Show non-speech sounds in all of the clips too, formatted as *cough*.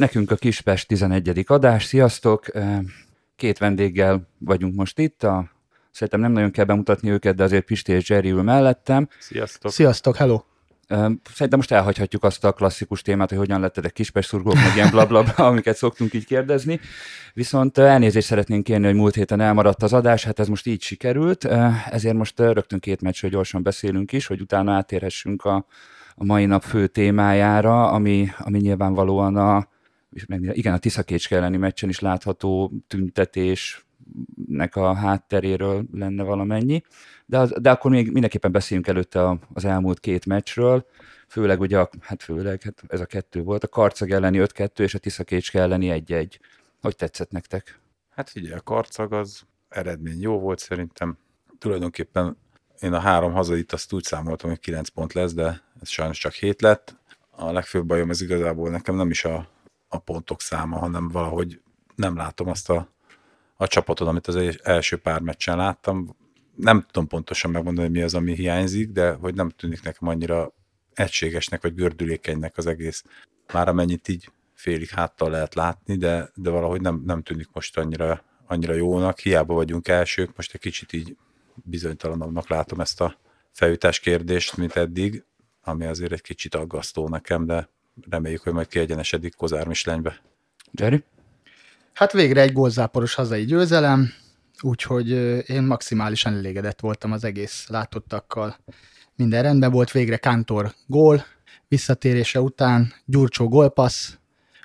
Nekünk a Kispest 11. adás, sziasztok! Két vendéggel vagyunk most itt, a, szerintem nem nagyon kell bemutatni őket, de azért Pisti és Jerry ül mellettem. Sziasztok! Sziasztok, hello! Szerintem most elhagyhatjuk azt a klasszikus témát, hogy hogyan lettetek kispest szurgók, meg ilyen blablabla, bla, *laughs* amiket szoktunk így kérdezni. Viszont elnézést szeretnénk kérni, hogy múlt héten elmaradt az adás, hát ez most így sikerült, ezért most rögtön két meccsről gyorsan beszélünk is, hogy utána átérhessünk a, a mai nap fő témájára, ami, ami nyilvánvalóan a, igen, a Tiszakécske elleni meccsen is látható tüntetésnek a hátteréről lenne valamennyi, de, de akkor még mindenképpen beszéljünk előtte az elmúlt két meccsről, főleg ugye, a, hát főleg, hát ez a kettő volt, a Karcag elleni 5-2 és a Tiszakécske elleni 1-1. Hogy tetszett nektek? Hát figyelj, a Karcag az eredmény jó volt szerintem. Tulajdonképpen én a három hazait azt úgy számoltam, hogy 9 pont lesz, de ez sajnos csak 7 lett. A legfőbb bajom ez igazából nekem nem is a a pontok száma, hanem valahogy nem látom azt a, a csapatot, amit az első pár meccsen láttam. Nem tudom pontosan megmondani, hogy mi az, ami hiányzik, de hogy nem tűnik nekem annyira egységesnek, vagy gördülékenynek az egész. Már amennyit így félig háttal lehet látni, de, de valahogy nem, nem tűnik most annyira, annyira jónak. Hiába vagyunk elsők, most egy kicsit így bizonytalanabbnak látom ezt a felütás kérdést, mint eddig, ami azért egy kicsit aggasztó nekem, de reméljük, hogy majd kiegyenesedik Kozár Mislenybe. Jerry? Hát végre egy gólzáporos hazai győzelem, úgyhogy én maximálisan elégedett voltam az egész látottakkal. Minden rendben volt, végre Kántor gól, visszatérése után Gyurcsó gólpassz,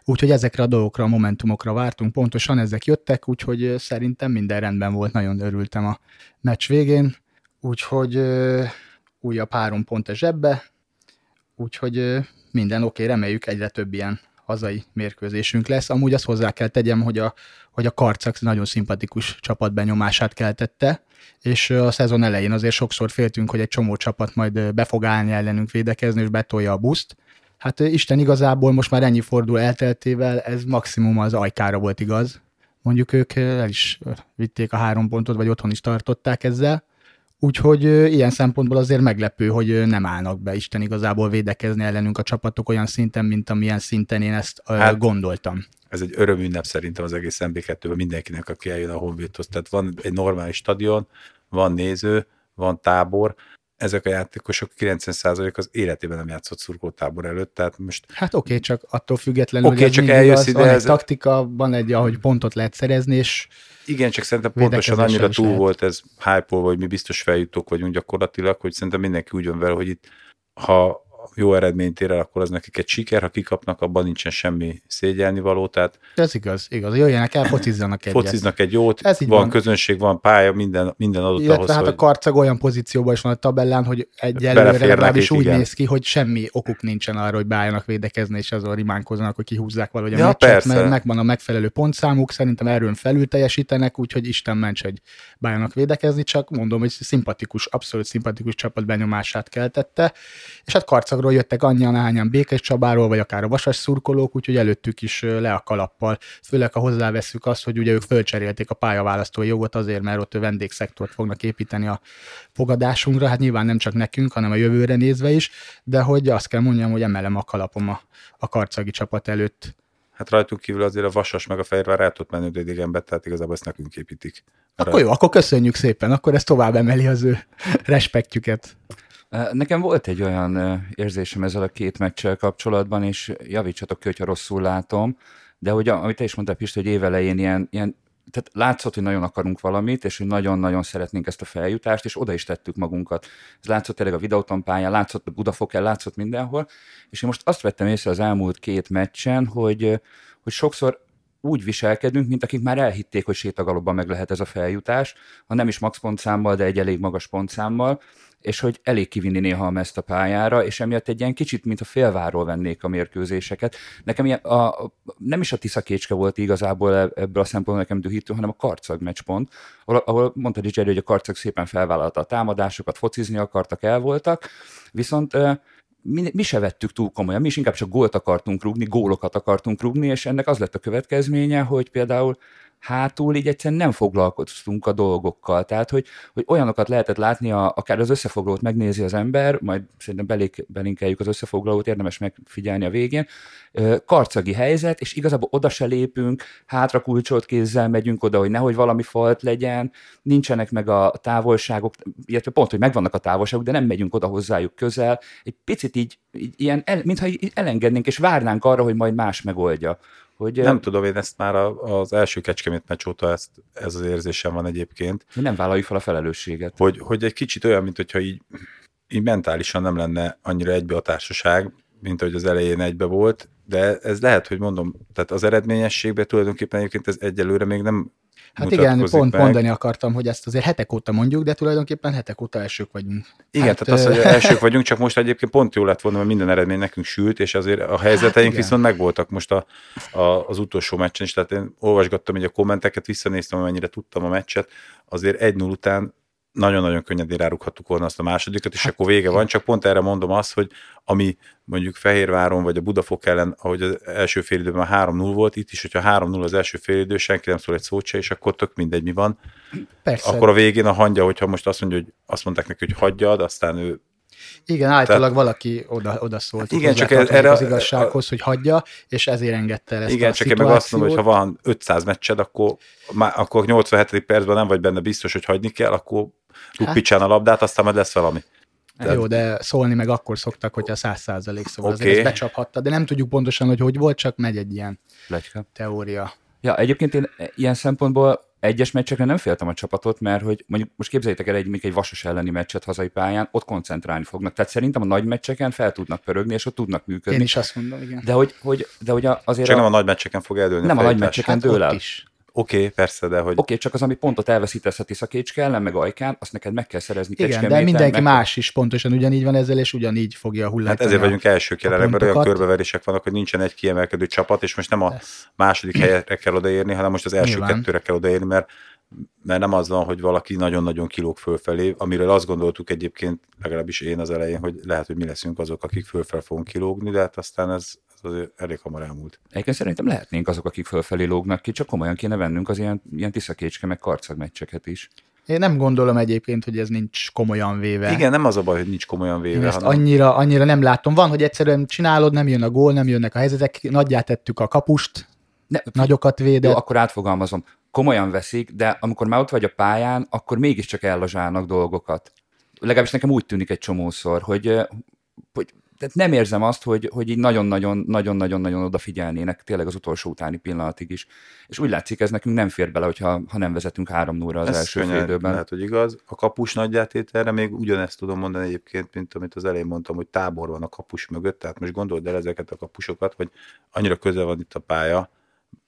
úgyhogy ezekre a dolgokra, a momentumokra vártunk, pontosan ezek jöttek, úgyhogy szerintem minden rendben volt, nagyon örültem a meccs végén, úgyhogy újabb három pont a zsebbe, úgyhogy minden oké, okay, reméljük egyre több ilyen hazai mérkőzésünk lesz. Amúgy azt hozzá kell tegyem, hogy a, hogy a Karcak nagyon szimpatikus csapatbenyomását keltette, és a szezon elején azért sokszor féltünk, hogy egy csomó csapat majd be fog állni ellenünk védekezni, és betolja a buszt. Hát Isten igazából most már ennyi fordul elteltével, ez maximum az ajkára volt igaz. Mondjuk ők el is vitték a három pontot, vagy otthon is tartották ezzel. Úgyhogy ilyen szempontból azért meglepő, hogy nem állnak be Isten igazából védekezni ellenünk a csapatok olyan szinten, mint amilyen szinten én ezt hát, gondoltam. Ez egy örömünnep szerintem az egész MB2-ben mindenkinek, aki eljön a Honvédhoz. Tehát van egy normális stadion, van néző, van tábor, ezek a játékosok 90% az életében nem játszott szurkoltábor előtt, tehát most... Hát oké, okay, csak attól függetlenül, okay, csak eljössz ide, van ez... egy taktika, van egy, ahogy pontot lehet szerezni, és igen, csak szerintem pontosan annyira túl lehet. volt ez hype hogy mi biztos feljutók vagyunk gyakorlatilag, hogy szerintem mindenki úgy van vele, hogy itt ha jó eredményt ér el, akkor az nekik egy siker, ha kikapnak, abban nincsen semmi szégyelni való. Tehát ez igaz, igaz. Jöjjenek el, focizzanak egyet. Fociznak egy jót, Ez van, van közönség, van pálya, minden, minden adott Illetve ahhoz, hát hogy... a karcag olyan pozícióban is van a tabellán, hogy egy előre legalábbis úgy igen. néz ki, hogy semmi okuk nincsen arra, hogy beálljanak védekezni, és azon rimánkoznak, hogy kihúzzák valahogy a ja, meccset, persze. mert megvan a megfelelő pontszámuk, szerintem erőn felül teljesítenek, úgyhogy Isten ments, hogy beálljanak védekezni, csak mondom, hogy szimpatikus, abszolút szimpatikus csapat benyomását keltette, és hát karcag Csabáról jöttek annyian, hányan Békés Csabáról, vagy akár a Vasas szurkolók, úgyhogy előttük is le a kalappal. Főleg, ha hozzáveszünk azt, hogy ugye ők fölcserélték a pályaválasztói jogot azért, mert ott a vendégszektort fognak építeni a fogadásunkra, hát nyilván nem csak nekünk, hanem a jövőre nézve is, de hogy azt kell mondjam, hogy emelem a kalapom a, a karcagi csapat előtt. Hát rajtunk kívül azért a Vasas meg a Fehérvár el tud menni idegenbe, tehát igazából ezt nekünk építik. Akkor jó, akkor köszönjük szépen, akkor ez tovább emeli az ő *laughs* respektjüket. Nekem volt egy olyan érzésem ezzel a két meccsel kapcsolatban, és javítsatok ki, hogyha rosszul látom, de hogy amit te is mondtál, Pisti, hogy évelején ilyen, ilyen tehát látszott, hogy nagyon akarunk valamit, és hogy nagyon-nagyon szeretnénk ezt a feljutást, és oda is tettük magunkat. Ez látszott tényleg a videóton pályán, látszott a Budafoken, látszott mindenhol, és én most azt vettem észre az elmúlt két meccsen, hogy, hogy sokszor úgy viselkedünk, mint akik már elhitték, hogy sétagalobban meg lehet ez a feljutás, ha nem is max pontszámmal, de egy elég magas pontszámmal, és hogy elég kivinni néha ezt a pályára, és emiatt egy ilyen kicsit, mint a félváról vennék a mérkőzéseket. Nekem ilyen, a, nem is a Tisza Kécske volt igazából e, ebből a szempontból nekem dühítő, hanem a Karcag meccspont, ahol, ahol mondta Jerry, hogy a Karcag szépen felvállalta a támadásokat, focizni akartak, el voltak, viszont mi, mi se vettük túl komolyan, mi is inkább csak gólt akartunk rúgni, gólokat akartunk rúgni, és ennek az lett a következménye, hogy például hátul így egyszerűen nem foglalkoztunk a dolgokkal. Tehát, hogy, hogy olyanokat lehetett látni, a, akár az összefoglalót megnézi az ember, majd szerintem belék, belinkeljük az összefoglalót, érdemes megfigyelni a végén, karcagi helyzet, és igazából oda se lépünk, hátra kulcsolt kézzel megyünk oda, hogy nehogy valami falt legyen, nincsenek meg a távolságok, illetve pont, hogy megvannak a távolságok, de nem megyünk oda hozzájuk közel. Egy picit így, így ilyen, el, mintha így elengednénk, és várnánk arra, hogy majd más megoldja. Hogy, nem tudom, én ezt már az első kecskemét meccs óta ezt, ez az érzésem van egyébként. Nem vállaljuk fel a felelősséget. Hogy, hogy egy kicsit olyan, mint hogyha így, így mentálisan nem lenne annyira egybe a társaság, mint ahogy az elején egybe volt, de ez lehet, hogy mondom, tehát az eredményességben tulajdonképpen egyébként ez egyelőre még nem Hát igen, pont meg. mondani akartam, hogy ezt azért hetek óta mondjuk, de tulajdonképpen hetek óta elsők vagyunk. Igen, hát, tehát az, hogy elsők vagyunk, csak most egyébként pont jó lett volna, mert minden eredmény nekünk sült, és azért a helyzeteink hát viszont megvoltak most a, a, az utolsó meccsen is, tehát én olvasgattam hogy a kommenteket, visszanéztem, amennyire tudtam a meccset, azért egy 0 után nagyon-nagyon könnyedén rárughattuk volna azt a másodikat, és hát, akkor vége van, csak pont erre mondom azt, hogy ami mondjuk Fehérváron vagy a Budafok ellen, ahogy az első félidőben 3-0 volt, itt is, hogyha 3-0 az első félidő, senki nem szól egy szót se, és akkor tök mindegy mi van. Persze. Akkor a végén a hangja, hogyha most azt mondja, hogy azt mondták neki, hogy hagyjad, aztán ő igen, általában Tehát, valaki oda, oda szólt igen, csak ez, erre az igazsághoz, hogy hagyja, és ezért engedte el ezt Igen, a csak én meg azt mondom, hogy ha van 500 meccsed, akkor, akkor 87. percben nem vagy benne biztos, hogy hagyni kell, akkor rúgpicsán hát. a labdát, aztán majd lesz valami. Tehát... Jó, de szólni meg akkor szoktak, hogyha száz százalék szóval okay. azért ezt becsaphatta, de nem tudjuk pontosan, hogy hogy volt, csak megy egy ilyen Legyke. teória. Ja, egyébként én ilyen szempontból egyes meccsekre nem féltem a csapatot, mert hogy mondjuk most képzeljétek el egy, egy Vasas elleni meccset hazai pályán, ott koncentrálni fognak. Tehát szerintem a nagy meccseken fel tudnak pörögni, és ott tudnak működni. Én is azt mondom, igen. De hogy, hogy, de hogy azért... Csak a... nem a nagy meccseken fog eldőlni. Nem a, a nagy meccseken hát dől el. Is. Oké, okay, persze, de hogy... Oké, okay, csak az, ami pontot elveszítesz a Tiszakécske ellen, meg Ajkán, azt neked meg kell szerezni Igen, de mindenki meg... más is pontosan ugyanígy van ezzel, és ugyanígy fogja hullani. Hát ezért vagyunk elsők jelenleg, mert olyan körbeverések vannak, hogy nincsen egy kiemelkedő csapat, és most nem a második helyre kell odaérni, hanem most az első Nyilván. kettőre kell odaérni, mert mert nem az van, hogy valaki nagyon-nagyon kilóg fölfelé, amiről azt gondoltuk egyébként, legalábbis én az elején, hogy lehet, hogy mi leszünk azok, akik fölfel fogunk kilógni, de hát aztán ez, ez azért elég hamar elmúlt. Egyébként szerintem lehetnénk azok, akik fölfelé lógnak ki, csak komolyan kéne vennünk az ilyen, ilyen tiszakécske, meg karcag meccseket is. Én nem gondolom egyébként, hogy ez nincs komolyan véve. Igen, nem az a baj, hogy nincs komolyan véve. Én ezt hanem... annyira, annyira nem látom. Van, hogy egyszerűen csinálod, nem jön a gól, nem jönnek a helyzetek, nagyját tettük a kapust, ne, nagyokat védett. Jó, akkor átfogalmazom komolyan veszik, de amikor már ott vagy a pályán, akkor mégiscsak ellazsálnak dolgokat. Legalábbis nekem úgy tűnik egy csomószor, hogy, hogy tehát nem érzem azt, hogy, hogy így nagyon-nagyon-nagyon-nagyon odafigyelnének tényleg az utolsó utáni pillanatig is. És úgy látszik, ez nekünk nem fér bele, hogyha, ha nem vezetünk három óra az ez első fél időben. Lehet, hogy igaz. A kapus nagyjátételre még ugyanezt tudom mondani egyébként, mint amit az elején mondtam, hogy tábor van a kapus mögött, tehát most gondold el ezeket a kapusokat, hogy annyira közel van itt a pálya,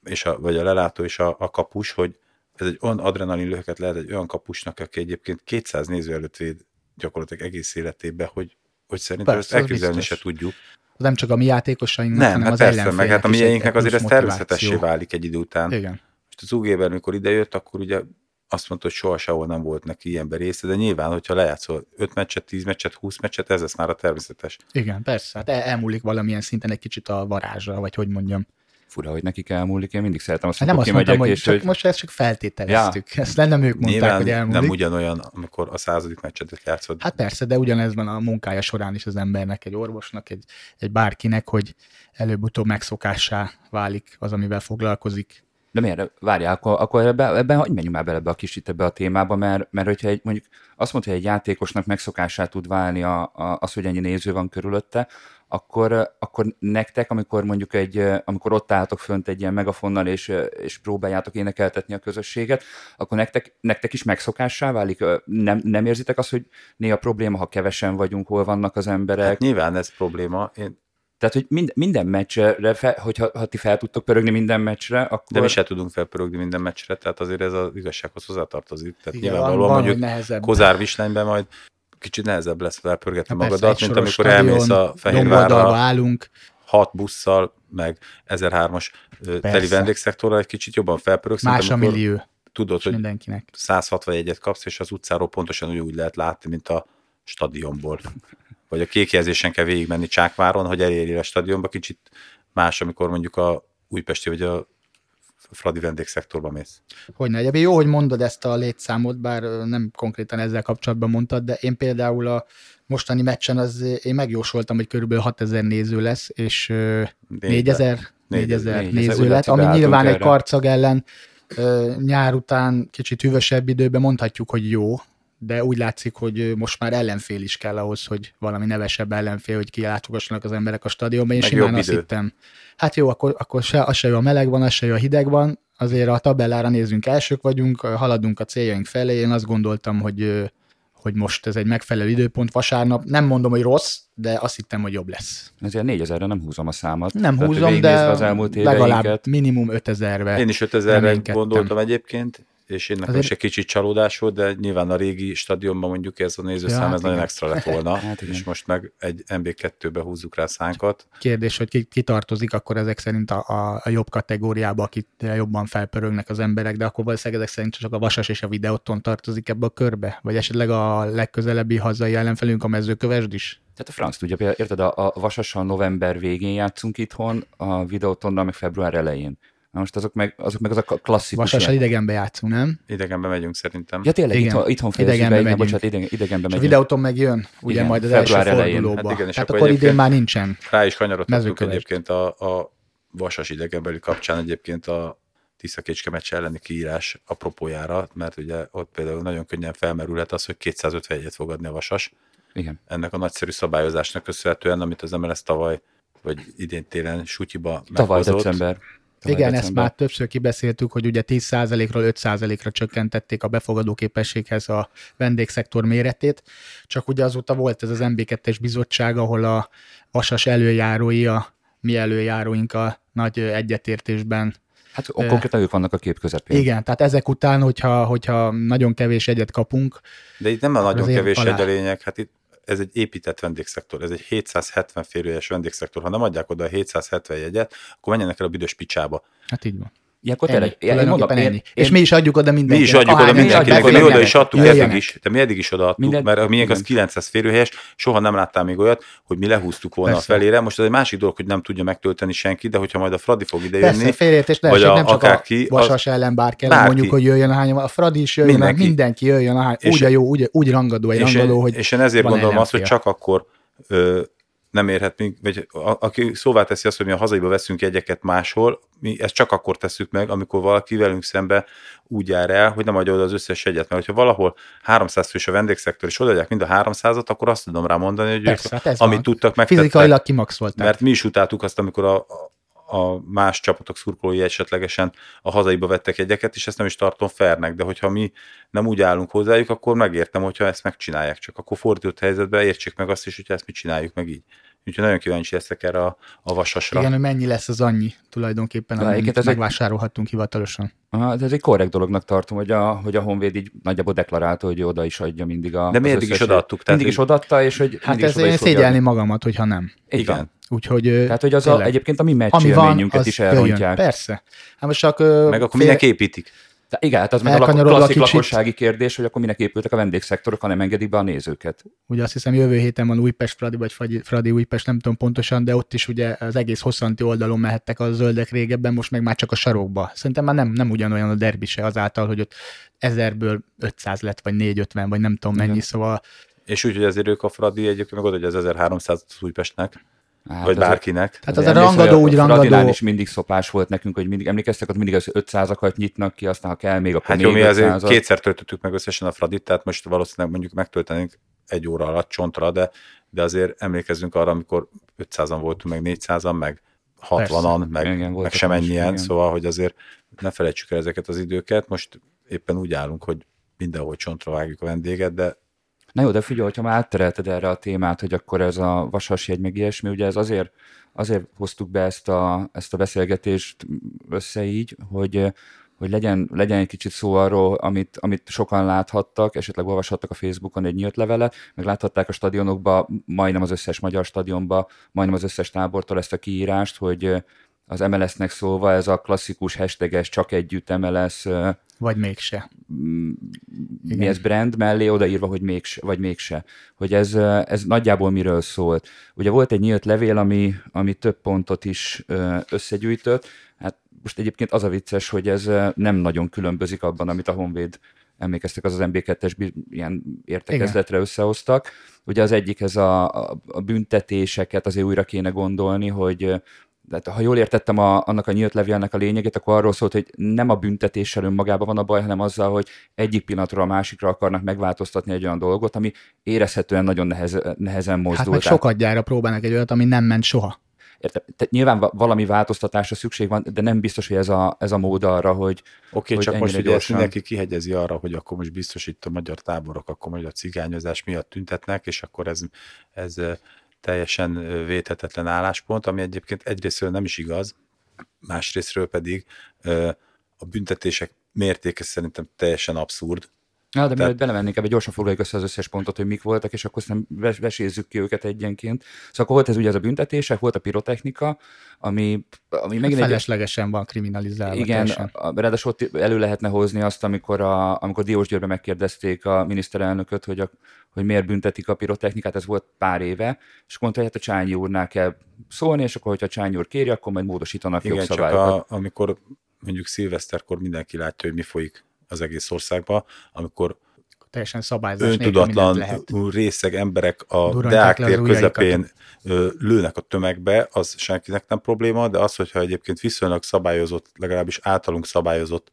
és a, vagy a lelátó és a, a kapus, hogy ez egy olyan adrenalin löket lehet egy olyan kapusnak, aki egyébként 200 néző előtt véd gyakorlatilag egész életében, hogy, hogy szerintem Persze, ezt elképzelni se tudjuk. Nem csak a mi játékosainknak, nem, hanem hát az persze, meg hát a mieinknek azért ez természetessé válik egy idő után. Igen. Most az UG-ben, mikor idejött, akkor ugye azt mondta, hogy soha sehol nem volt neki ilyen része, de nyilván, hogyha lejátszol 5 meccset, 10 meccset, 20 meccset, ez lesz már a természetes. Igen, persze, hát elmúlik valamilyen szinten egy kicsit a varázsra, vagy hogy mondjam fura, hogy nekik elmúlik, én mindig szeretem azt, hát nem azt mondtam, hogy, és csak hogy... most ezt csak feltételeztük. Ja. Ezt nem ők mondták, Nyilván hogy elmúlik. nem ugyanolyan, amikor a századik meccset játszod. Hát persze, de ugyanez van a munkája során is az embernek, egy orvosnak, egy, egy bárkinek, hogy előbb-utóbb megszokássá válik az, amivel foglalkozik. De miért? Várjál, akkor, akkor ebben, ebben hogy menjünk már bele ebbe a kicsit ebbe a témába, mert, mert hogyha egy, mondjuk azt mondja, hogy egy játékosnak megszokásá tud válni a, a, az, hogy ennyi néző van körülötte, akkor, akkor nektek, amikor mondjuk egy, amikor ott álltok fönt egy ilyen megafonnal, és, és próbáljátok énekeltetni a közösséget, akkor nektek, nektek is megszokássá válik? Nem, nem érzitek azt, hogy néha probléma, ha kevesen vagyunk, hol vannak az emberek? Hát nyilván ez probléma. Én tehát, hogy mind, minden meccsre, fel, hogyha ha ti fel tudtok pörögni minden meccsre, akkor... De mi se tudunk felpörögni minden meccsre, tehát azért ez az igazsághoz hozzátartozik. Tehát Igen, nyilvánvalóan van, mondjuk Kozár Vislányben majd kicsit nehezebb lesz felpörgetni ja, magadat, mint amikor elmész a Fehérvárra. állunk. Hat busszal, meg 1003-as teli vendégszektorral egy kicsit jobban felpörögsz. Más a millió. Tudod, hogy mindenkinek. 161-et kapsz, és az utcáról pontosan úgy, úgy lehet látni, mint a stadionból. Vagy a kékjelzésen kell végigmenni Csákváron, hogy elérjél a stadionba. Kicsit más, amikor mondjuk a újpesti vagy a Fradi vendégszektorba mész. Hogy ne, jó, hogy mondod ezt a létszámot, bár nem konkrétan ezzel kapcsolatban mondtad, de én például a mostani meccsen az én megjósoltam, hogy körülbelül 6000 néző lesz, és 4000 4000 néző lett, ami nyilván erre. egy karcag ellen nyár után kicsit hűvösebb időben mondhatjuk, hogy jó, de úgy látszik, hogy most már ellenfél is kell ahhoz, hogy valami nevesebb ellenfél, hogy kilátogassanak az emberek a stadionba. Én Meg simán azt idő. hittem, hát jó, akkor, akkor se, az se jó a meleg van, az se jó a hideg van, azért a tabellára nézzünk, elsők vagyunk, haladunk a céljaink felé, én azt gondoltam, hogy hogy most ez egy megfelelő időpont vasárnap. Nem mondom, hogy rossz, de azt hittem, hogy jobb lesz. Ezért 4000-re nem húzom a számot. Nem Tehát húzom, de az elmúlt legalább minimum 5000-re. Én is 5000-re gondoltam egyébként, és én nekem Azért... is egy kicsit csalódás volt, de nyilván a régi stadionban mondjuk ez a nézőszám, ja, hát ez igen. nagyon extra lett volna, *laughs* hát és most meg egy MB2-be húzzuk rá szánkat. Kérdés, hogy ki, ki tartozik akkor ezek szerint a, a, a jobb kategóriába, akit jobban felpörögnek az emberek, de akkor valószínűleg ezek szerint csak a Vasas és a Videóton tartozik ebbe a körbe? Vagy esetleg a legközelebbi hazai ellenfelünk a mezőkövesd is? Tehát a franc tudja, érted, a, a Vasassal november végén játszunk itthon, a Videótonnal meg február elején Na most azok meg, azok meg az a klasszikus. Vasassal idegenbe játszunk, nem? Idegenbe megyünk szerintem. Ja tényleg, Igen. itthon, itthon idegenbe be, megyünk. Bocsánat, idegen, idegenbe megyünk. a videóton meg jön, ugye Igen, majd az első fordulóba. Hát igen, Tehát akkor, akkor idén már nincsen. Rá is kanyarodtunk egyébként a, a Vasas idegenbeli kapcsán egyébként a Tisza Kécske meccs elleni kiírás apropójára, mert ugye ott például nagyon könnyen felmerülhet az, hogy 250 egyet fog adni a Vasas. Igen. Ennek a nagyszerű szabályozásnak köszönhetően, amit az MLS tavaly, vagy idén télen Sutyiba Tavaly meghozott. december. Igen, ezt már többször kibeszéltük, hogy ugye 10%-ról 5%-ra csökkentették a befogadó képességhez a vendégszektor méretét, csak ugye azóta volt ez az MB2-es bizottság, ahol a vasas előjárói, a mi előjáróink a nagy egyetértésben Hát konkrétan ők vannak a kép közepén. Igen, tehát ezek után, hogyha, hogyha nagyon kevés egyet kapunk. De itt nem a nagyon kevés alá... egy a lényeg, hát itt ez egy épített vendégszektor, ez egy 770 férőjes vendégszektor. Ha nem adják oda a 770 jegyet, akkor menjenek el a büdös picsába. Hát így van. Ilyenkor tényleg, én mondom, ennyi. Én, és mi is adjuk oda mindenkinek. Mi is adjuk oda mindenkinek, mi oda is adtuk eddig is, de mi eddig is odaadtuk, Minden, mert a miénk az 900 férőhelyes, soha nem láttál még olyat, hogy mi lehúztuk volna Persze. a felére. Most ez egy másik dolog, hogy nem tudja megtölteni senki, de hogyha majd a Fradi fog idejönni, Persze, félértés vagy a, nem csak a ki, Vasas ellen bár kell, bárki. mondjuk, hogy jöjjön a hány, a Fradi is jöjjön, mindenki, mindenki jöjjön a hány, úgy, a jó, úgy, úgy rangadó, egy rangadó, hogy És én ezért gondolom azt, hogy csak akkor nem érhet, vagy a, aki szóvá teszi azt, hogy mi a hazaiba veszünk jegyeket máshol, mi ezt csak akkor tesszük meg, amikor valaki velünk szembe úgy jár el, hogy nem adja oda az összes jegyet. Mert hogyha valahol 300 fős a vendégszektor, és odaadják mind a 300-at, akkor azt tudom rá mondani, hogy Persze, ők, hát amit van. tudtak, megtettek. Fizikailag kimaxolták. Mert mi is utáltuk azt, amikor a, a más csapatok szurkolói esetlegesen a hazaiba vettek egyeket, és ezt nem is tartom fernek, de hogyha mi nem úgy állunk hozzájuk, akkor megértem, hogyha ezt megcsinálják, csak akkor fordított helyzetben értsék meg azt is, hogyha ezt mi csináljuk meg így. Úgyhogy nagyon kíváncsi leszek erre a, a vasasra. Igen, hogy mennyi lesz az annyi tulajdonképpen, amit ez megvásárolhatunk egy... hivatalosan. De ez egy korrekt dolognak tartom, hogy a, hogy a Honvéd így nagyjából deklarálta, hogy oda is adja mindig a... De mi eddig is odaadtuk. Mindig is odaadta, és hogy Hát ez én szégyelni magamat, hogyha nem. Igen. Úgyhogy, Tehát, hogy az a, egyébként a mi meccs élményünket is elrontják. Persze. Hát most csak, Meg akkor fél... minek építik? De igen, hát az meg a klasszik a lakossági kérdés, hogy akkor minek épültek a vendégszektorok, ha nem engedik be a nézőket. Ugye azt hiszem jövő héten van Újpest, Fradi, vagy Fradi Újpest, nem tudom pontosan, de ott is ugye az egész hosszanti oldalon mehettek a zöldek régebben, most meg már csak a sarokba. Szerintem már nem, nem ugyanolyan a derbi se azáltal, hogy ott ezerből 500 lett, vagy 450, vagy nem tudom mennyi, igen. szóval és úgy, hogy azért ők a Fradi egyébként meg oda, hogy az 1300 Újpestnek. Hát vagy bárkinek. Hát az a rangadó úgy rangadó. Fradinál is mindig szopás volt nekünk, hogy mindig emlékeztek, ott mindig az 500-akat nyitnak ki, aztán ha kell még, akkor hát még jó, mi azért kétszer töltöttük meg összesen a Fradit, tehát most valószínűleg mondjuk megtöltenénk egy óra alatt csontra, de, de azért emlékezzünk arra, amikor 500-an voltunk, meg 400-an, meg 60-an, meg, igen, meg sem ennyien, szóval, hogy azért ne felejtsük el ezeket az időket. Most éppen úgy állunk, hogy mindenhol csontra vágjuk a vendéget, de Na jó, de figyelj, hogyha már átterelted erre a témát, hogy akkor ez a vasasjegy meg ilyesmi, ugye ez azért, azért hoztuk be ezt a, ezt a beszélgetést össze így, hogy, hogy legyen, legyen egy kicsit szó arról, amit, amit sokan láthattak, esetleg olvashattak a Facebookon egy nyílt levelet, meg láthatták a stadionokba, majdnem az összes magyar stadionba, majdnem az összes tábortól ezt a kiírást, hogy az MLS-nek szólva ez a klasszikus hashtages csak együtt MLS Vagy mégse. Mm, mi Igen. ez brand mellé odaírva, hogy mégse, vagy mégse. Hogy ez, ez nagyjából miről szólt. Ugye volt egy nyílt levél, ami, ami több pontot is összegyűjtött. Hát most egyébként az a vicces, hogy ez nem nagyon különbözik abban, amit a Honvéd emlékeztek, az az MB2-es bi- ilyen értekezletre összehoztak. Ugye az egyik ez a, a, a büntetéseket azért újra kéne gondolni, hogy tehát ha jól értettem a, annak a nyílt levélnek a lényegét, akkor arról szólt, hogy nem a büntetéssel önmagában van a baj, hanem azzal, hogy egyik pillanatról a másikra akarnak megváltoztatni egy olyan dolgot, ami érezhetően nagyon nehez, nehezen mozdul. Hát meg Tehát- sokat gyára próbálnak egy olyat, ami nem ment soha. Értem, tehát nyilván va- valami változtatásra szükség van, de nem biztos, hogy ez a, ez a mód arra, hogy Oké, hogy csak most ugye gyorsan- mindenki kihegyezi arra, hogy akkor most biztos itt a magyar táborok, akkor majd a cigányozás miatt tüntetnek, és akkor ez, ez teljesen védhetetlen álláspont, ami egyébként egyrésztről nem is igaz, másrésztről pedig a büntetések mértéke szerintem teljesen abszurd. Na, de Tehát- mielőtt belemennénk ebbe, gyorsan foglaljuk össze az összes pontot, hogy mik voltak, és akkor aztán ves- vesézzük ki őket egyenként. Szóval akkor volt ez ugye ez a büntetések, volt a pirotechnika, ami, ami megint egy, Feleslegesen van kriminalizálva. igen, ráadásul ott elő lehetne hozni azt, amikor, a, amikor Diós Győrbe megkérdezték a miniszterelnököt, hogy, a, hogy miért büntetik a pirotechnikát, ez volt pár éve, és mondta, hogy hát a Csányi úrnál kell szólni, és akkor, hogyha a Csányi úr kéri, akkor majd módosítanak Igen, csak jogszabályokat. a, amikor mondjuk szilveszterkor mindenki látja, hogy mi folyik az egész országban, amikor Teljesen szabályzás öntudatlan részeg emberek a Durrantják Deák tér közepén lőnek a tömegbe, az senkinek nem probléma, de az, hogyha egyébként viszonylag szabályozott, legalábbis általunk szabályozott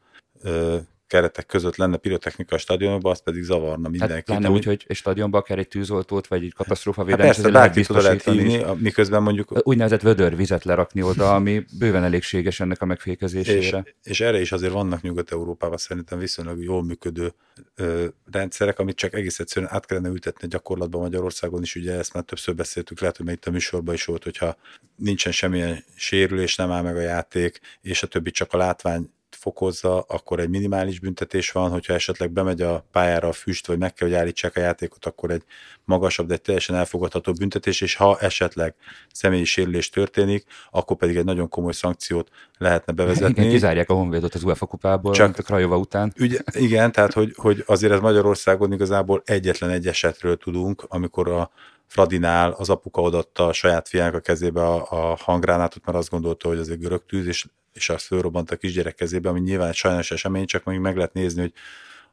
keretek között lenne pirotechnika a stadionokban, az pedig zavarna Hát mindenkit. pláne úgy, hogy egy stadionba akár egy tűzoltót, vagy egy hát katasztrófavédelmet persze, azért lehet oda lehet biztosítani. hívni, miközben mondjuk úgynevezett vödörvizet lerakni oda, ami bőven elégséges ennek a és, megfékezésére. és erre is azért vannak Nyugat-Európában szerintem viszonylag jól működő ö, rendszerek, amit csak egész egyszerűen át kellene ültetni a gyakorlatban Magyarországon is, ugye ezt már többször beszéltük, lehet, hogy itt a műsorban is volt, hogyha nincsen semmilyen sérülés, nem áll meg a játék, és a többi csak a látvány fokozza, akkor egy minimális büntetés van, hogyha esetleg bemegy a pályára a füst, vagy meg kell, hogy állítsák a játékot, akkor egy magasabb, de teljesen elfogadható büntetés, és ha esetleg személyi sérülés történik, akkor pedig egy nagyon komoly szankciót lehetne bevezetni. Igen, kizárják a Honvédot az UEFA kupából, Csak- a Krajova után. Ugye, igen, tehát hogy, hogy azért ez Magyarországon igazából egyetlen egy esetről tudunk, amikor a Fradinál az apuka odatta a saját fiának a kezébe a, a hangránátot, mert azt gondolta, hogy az egy görög tűz, és, és azt fölrobbant a kisgyerek kezébe, ami nyilván sajnos esemény, csak még meg lehet nézni, hogy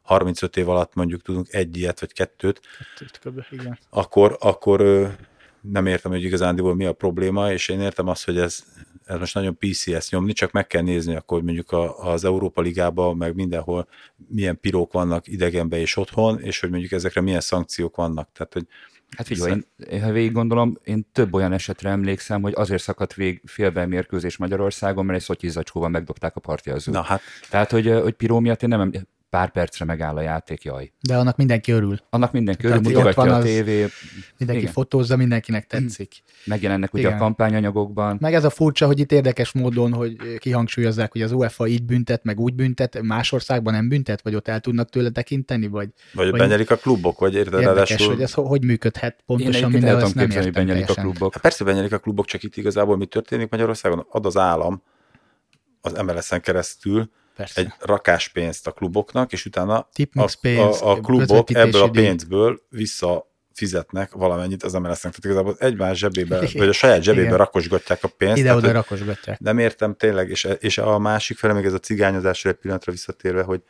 35 év alatt mondjuk tudunk egy ilyet vagy kettőt, Igen. akkor, akkor nem értem, hogy igazándiból mi a probléma, és én értem azt, hogy ez, ez most nagyon PC ezt nyomni, csak meg kell nézni akkor, hogy mondjuk a, az Európa Ligában, meg mindenhol milyen pirók vannak idegenbe és otthon, és hogy mondjuk ezekre milyen szankciók vannak. Tehát, hogy Hát figyelj, én, én, ha végig gondolom, én több olyan esetre emlékszem, hogy azért szakadt vég félbe mérkőzés Magyarországon, mert egy szotyi zacskóval megdobták a partjelzőt. na hát Tehát, hogy, hogy Piró miatt én nem em- pár percre megáll a játék, jaj. De annak mindenki örül. Annak mindenki örül, mutogatja a tévé, Mindenki Igen. fotózza, mindenkinek tetszik. *clears throat* megjelennek ugye Igen. a kampányanyagokban. Meg ez a furcsa, hogy itt érdekes módon, hogy kihangsúlyozzák, hogy az UEFA így büntet, meg úgy büntet, más országban nem büntet, vagy ott el tudnak tőle tekinteni, vagy vagy, Vagy- benyelik a klubok, vagy érted, érdekes, ráadásul... hogy ez ho- hogy működhet Én pontosan egyébként minden, ezt tudom nem képzelni, hogy értem benyelik a klubok. Hát persze benyelik a klubok, csak itt igazából mi történik Magyarországon? Ad az állam az MLS-en keresztül Persze. egy rakáspénzt a kluboknak, és utána a, pénz, a, a klubok ebből a pénzből vissza fizetnek valamennyit az MLS-nek. Tehát igazából egymás zsebébe, vagy a saját zsebébe Igen. rakosgatják a pénzt. Ide-oda rakosgatják. nem értem tényleg, és, és a másik fele, még ez a cigányozásra egy pillanatra visszatérve, hogy,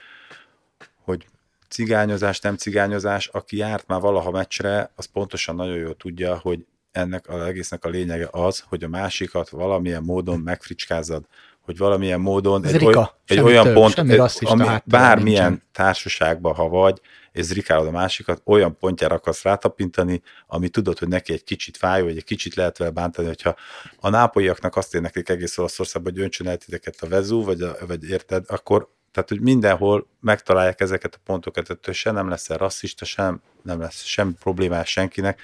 hogy cigányozás, nem cigányozás, aki járt már valaha meccsre, az pontosan nagyon jól tudja, hogy ennek az egésznek a lényege az, hogy a másikat valamilyen módon megfricskázzad, hogy valamilyen módon Ez egy, rika, oly, egy olyan több, pont, egy- ami bármilyen nincsen. társaságban, ha vagy, és rikálod a másikat, olyan pontjára akarsz rátapintani, ami tudod, hogy neki egy kicsit fáj, vagy egy kicsit lehet vele bántani, hogyha a nápolyaknak azt érnek egész Olaszországban, hogy öntsön el titeket a vezú, vagy, a, vagy érted, akkor tehát, hogy mindenhol megtalálják ezeket a pontokat, ettől se nem lesz rasszista, sem nem lesz semmi problémás senkinek.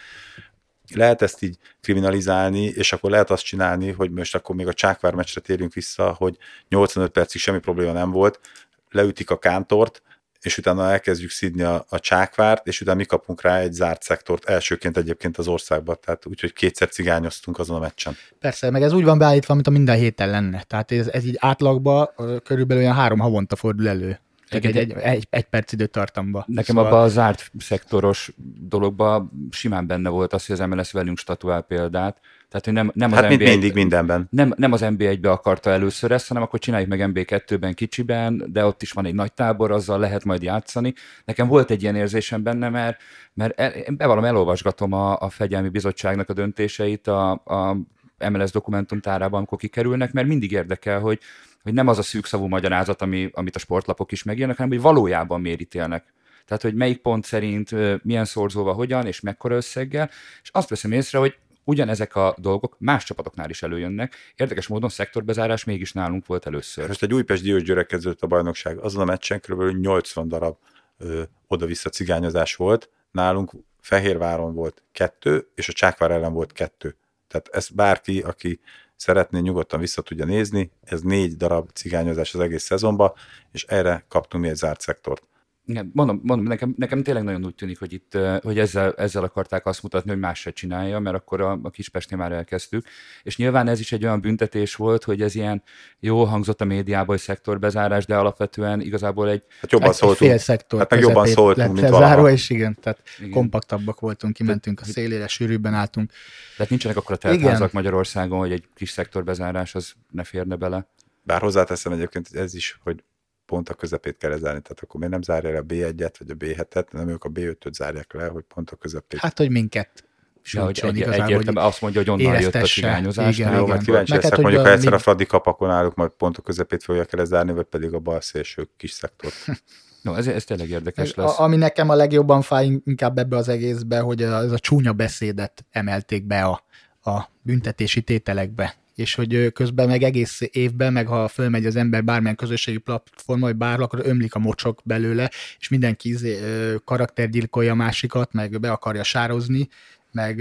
Lehet ezt így kriminalizálni, és akkor lehet azt csinálni, hogy most akkor még a Csákvár meccsre térjünk vissza, hogy 85 percig semmi probléma nem volt, leütik a kántort, és utána elkezdjük szidni a, a csákvárt, és utána mi kapunk rá egy zárt szektort, elsőként egyébként az országban, tehát úgyhogy kétszer cigányoztunk azon a meccsen. Persze, meg ez úgy van beállítva, mint a minden héten lenne. Tehát ez, ez így átlagban körülbelül olyan három havonta fordul elő. Egy, egy, egy, egy, egy perc időtartamba. Nekem szóval... abban a zárt szektoros dologban simán benne volt az, hogy az MLS velünk statuál példát. Tehát, hogy nem, nem hát az mint NBA mindig mindenben. Nem, nem az NB1-be akarta először ezt, hanem akkor csináljuk meg NB2-ben kicsiben, de ott is van egy nagy tábor, azzal lehet majd játszani. Nekem volt egy ilyen érzésem benne, mert, mert el, én bevallom, elolvasgatom a, a Fegyelmi Bizottságnak a döntéseit a, a MLS dokumentumtárában, amikor kikerülnek, mert mindig érdekel, hogy, hogy nem az a szűkszavú magyarázat, ami, amit a sportlapok is megírnak, hanem hogy valójában miért ítélnek. Tehát, hogy melyik pont szerint milyen szorzóval, hogyan és mekkora összeggel, és azt veszem észre, hogy ugyanezek a dolgok más csapatoknál is előjönnek. Érdekes módon szektorbezárás mégis nálunk volt először. Most egy Újpest Diós Györek kezdődött a bajnokság. Azon a meccsen kb. 80 darab ö, oda-vissza cigányozás volt. Nálunk Fehérváron volt kettő, és a Csákvár ellen volt kettő. Tehát ez bárki, aki szeretné, nyugodtan vissza tudja nézni. Ez négy darab cigányozás az egész szezonban, és erre kaptunk mi egy zárt szektort. Igen, mondom, mondom nekem, nekem tényleg nagyon úgy tűnik, hogy itt hogy ezzel, ezzel akarták azt mutatni, hogy más se csinálja, mert akkor a, a Kispestnél már elkezdtük. És nyilván ez is egy olyan büntetés volt, hogy ez ilyen jó hangzott a médiában, hogy szektorbezárás, de alapvetően igazából egy... Hát jobban egy, szóltunk. Fél szektor hát meg jobban szóltunk, mint valaha. és igen, tehát igen. kompaktabbak voltunk, kimentünk a szélére, sűrűbben álltunk. Tehát nincsenek akkor a teltházak Magyarországon, hogy egy kis szektorbezárás az ne férne bele. Bár hozzáteszem egyébként ez is, hogy pont a közepét kell zárni, tehát akkor miért nem zárja le a B1-et, vagy a B7-et, nem ők a B5-öt zárják le, hogy pont a közepét. Hát, hogy minket Ja, hogy egy, egyértelműen azt mondja, hogy onnan jött a cigányozás. Igen, Jó, igen. kíváncsi leszek, hát, mondjuk, ha egyszer a Fradi kap, akkor náluk majd pont a közepét fogja kell zárni, vagy pedig a bal szélső kis szektor. *laughs* No, ez, ez tényleg érdekes lesz. A, ami nekem a legjobban fáj inkább ebbe az egészbe, hogy ez a csúnya beszédet emelték be a, a büntetési tételekbe és hogy közben meg egész évben, meg ha fölmegy az ember bármilyen közösségi platforma, vagy bárhol, akkor ömlik a mocsok belőle, és mindenki izé, karaktergyilkolja a másikat, meg be akarja sározni, meg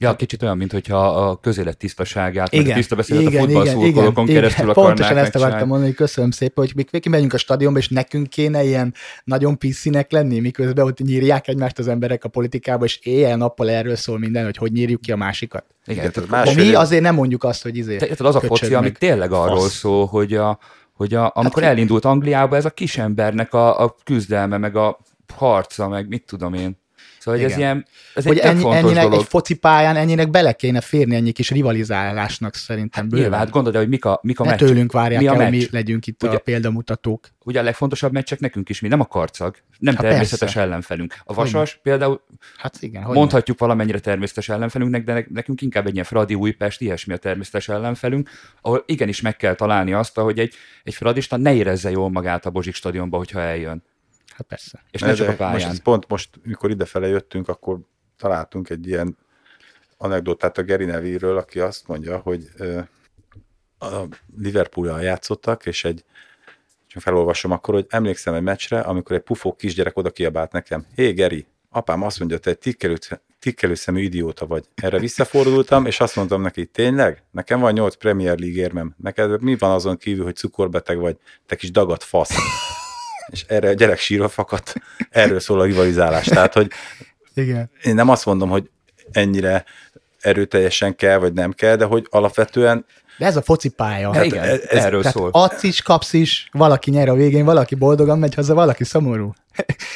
Ja, kicsit olyan, mintha a közélet tisztaságát, igen, a tiszta beszédet igen, a futballszurkolókon keresztül igen, akarnák Pontosan ezt akartam mondani, hogy köszönöm szépen, hogy mi kimegyünk a stadionba, és nekünk kéne ilyen nagyon piszínek lenni, miközben ott nyírják egymást az emberek a politikába, és éjjel-nappal erről szól minden, hogy hogy nyírjuk ki a másikat. Igen, tehát más mi azért nem mondjuk azt, hogy izé. Tehát az a foci, ami tényleg arról fasz. szól, hogy, a, hogy a, amikor hát, elindult Angliába, ez a kisembernek a, a küzdelme, meg a harca, meg mit tudom én. Szóval, hogy ez ilyen, ez hogy egy ennyi, fontos dolog. egy focipályán ennyinek bele kéne férni ennyi kis rivalizálásnak szerintem hát Nyilván, hát gondolod, hogy mik a, mik a ne meccs. tőlünk várják mi a el, meccs? hogy mi legyünk itt ugye, a példamutatók. Ugye a legfontosabb meccsek nekünk is mi, nem a karcag, nem hát természetes persze. ellenfelünk. A vasas hogy? például hát igen, mondhatjuk nem? valamennyire természetes ellenfelünknek, de nekünk inkább egy ilyen Fradi Újpest, ilyesmi a természetes ellenfelünk, ahol igenis meg kell találni azt, hogy egy, egy fradista ne érezze jól magát a Bozsik stadionba, hogyha eljön. Hát persze. És ne csak a pályán. Most pont most, mikor idefele jöttünk, akkor találtunk egy ilyen anekdotát a Geri Neville-ről, aki azt mondja, hogy a liverpool játszottak, és egy csak felolvasom akkor, hogy emlékszem egy meccsre, amikor egy pufó kisgyerek oda kiabált nekem, hé Geri, apám azt mondja, te egy tikkelő, tikkelő szemű idióta vagy. Erre visszafordultam, és azt mondtam neki, tényleg? Nekem van nyolc Premier League érmem. Neked mi van azon kívül, hogy cukorbeteg vagy, te kis dagat fasz. És erre a gyerek sírva fakadt. Erről szól a rivalizálás. Tehát, hogy igen. Én nem azt mondom, hogy ennyire erőteljesen kell, vagy nem kell, de hogy alapvetően de ez a focipálya. Hát igen, ez, erről tehát szól. Adsz is, kapsz is, valaki nyer a végén, valaki boldogan megy haza, valaki szomorú.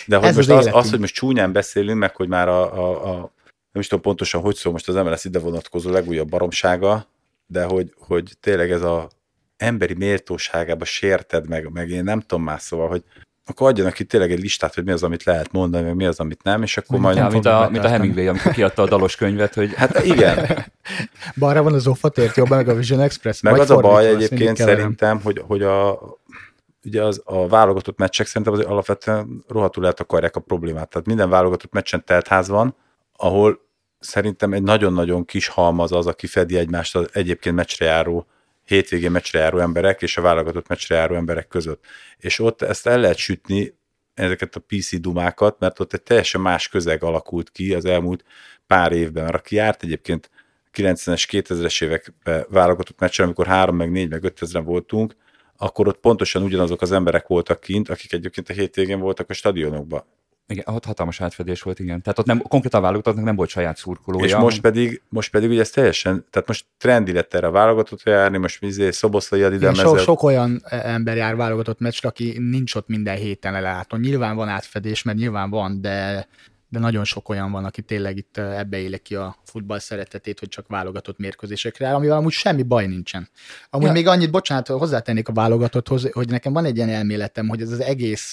De hogy ez most az, az, az, hogy most csúnyán beszélünk, meg hogy már a, a, a nem is tudom pontosan, hogy szól most az MLS ide vonatkozó legújabb baromsága, de hogy, hogy tényleg ez a emberi méltóságába sérted meg, meg én nem tudom más szóval, hogy akkor adjanak ki tényleg egy listát, hogy mi az, amit lehet mondani, meg mi az, amit nem, és akkor majd... Ja, mint, a, mint a Hemingway, amikor kiadta a dalos könyvet, hogy... Hát igen. *laughs* Balra van az offatért, jobban meg a Vision Express. Meg az a baj egyébként szerintem, hogy, hogy a, ugye az, a válogatott meccsek szerintem azért alapvetően rohadtul lehet akarják a problémát. Tehát minden válogatott meccsen teltház van, ahol szerintem egy nagyon-nagyon kis halmaz az, aki fedi egymást az egyébként meccsre járó hétvégén meccsre járó emberek és a válogatott meccsre járó emberek között. És ott ezt el lehet sütni, ezeket a PC dumákat, mert ott egy teljesen más közeg alakult ki az elmúlt pár évben. Mert aki járt egyébként 90-es, 2000-es években válogatott meccsen, amikor 3, meg 4, meg 5 ezeren voltunk, akkor ott pontosan ugyanazok az emberek voltak kint, akik egyébként a hétvégén voltak a stadionokban. Igen, ott hatalmas átfedés volt, igen. Tehát ott nem, konkrétan a válogatottnak nem volt saját szurkolója. És most pedig, most pedig ugye ez teljesen, tehát most trendi lett erre a válogatottra járni, most izé Szoboszlai Adi Igen, sok, sok olyan ember jár válogatott meccsre, aki nincs ott minden héten lelátom. Nyilván van átfedés, mert nyilván van, de de nagyon sok olyan van, aki tényleg itt ebbe éle ki a futball szeretetét, hogy csak válogatott mérkőzésekre, amivel amúgy semmi baj nincsen. Amúgy ja. még annyit, bocsánat, hozzátennék a válogatotthoz, hogy nekem van egy ilyen elméletem, hogy ez az egész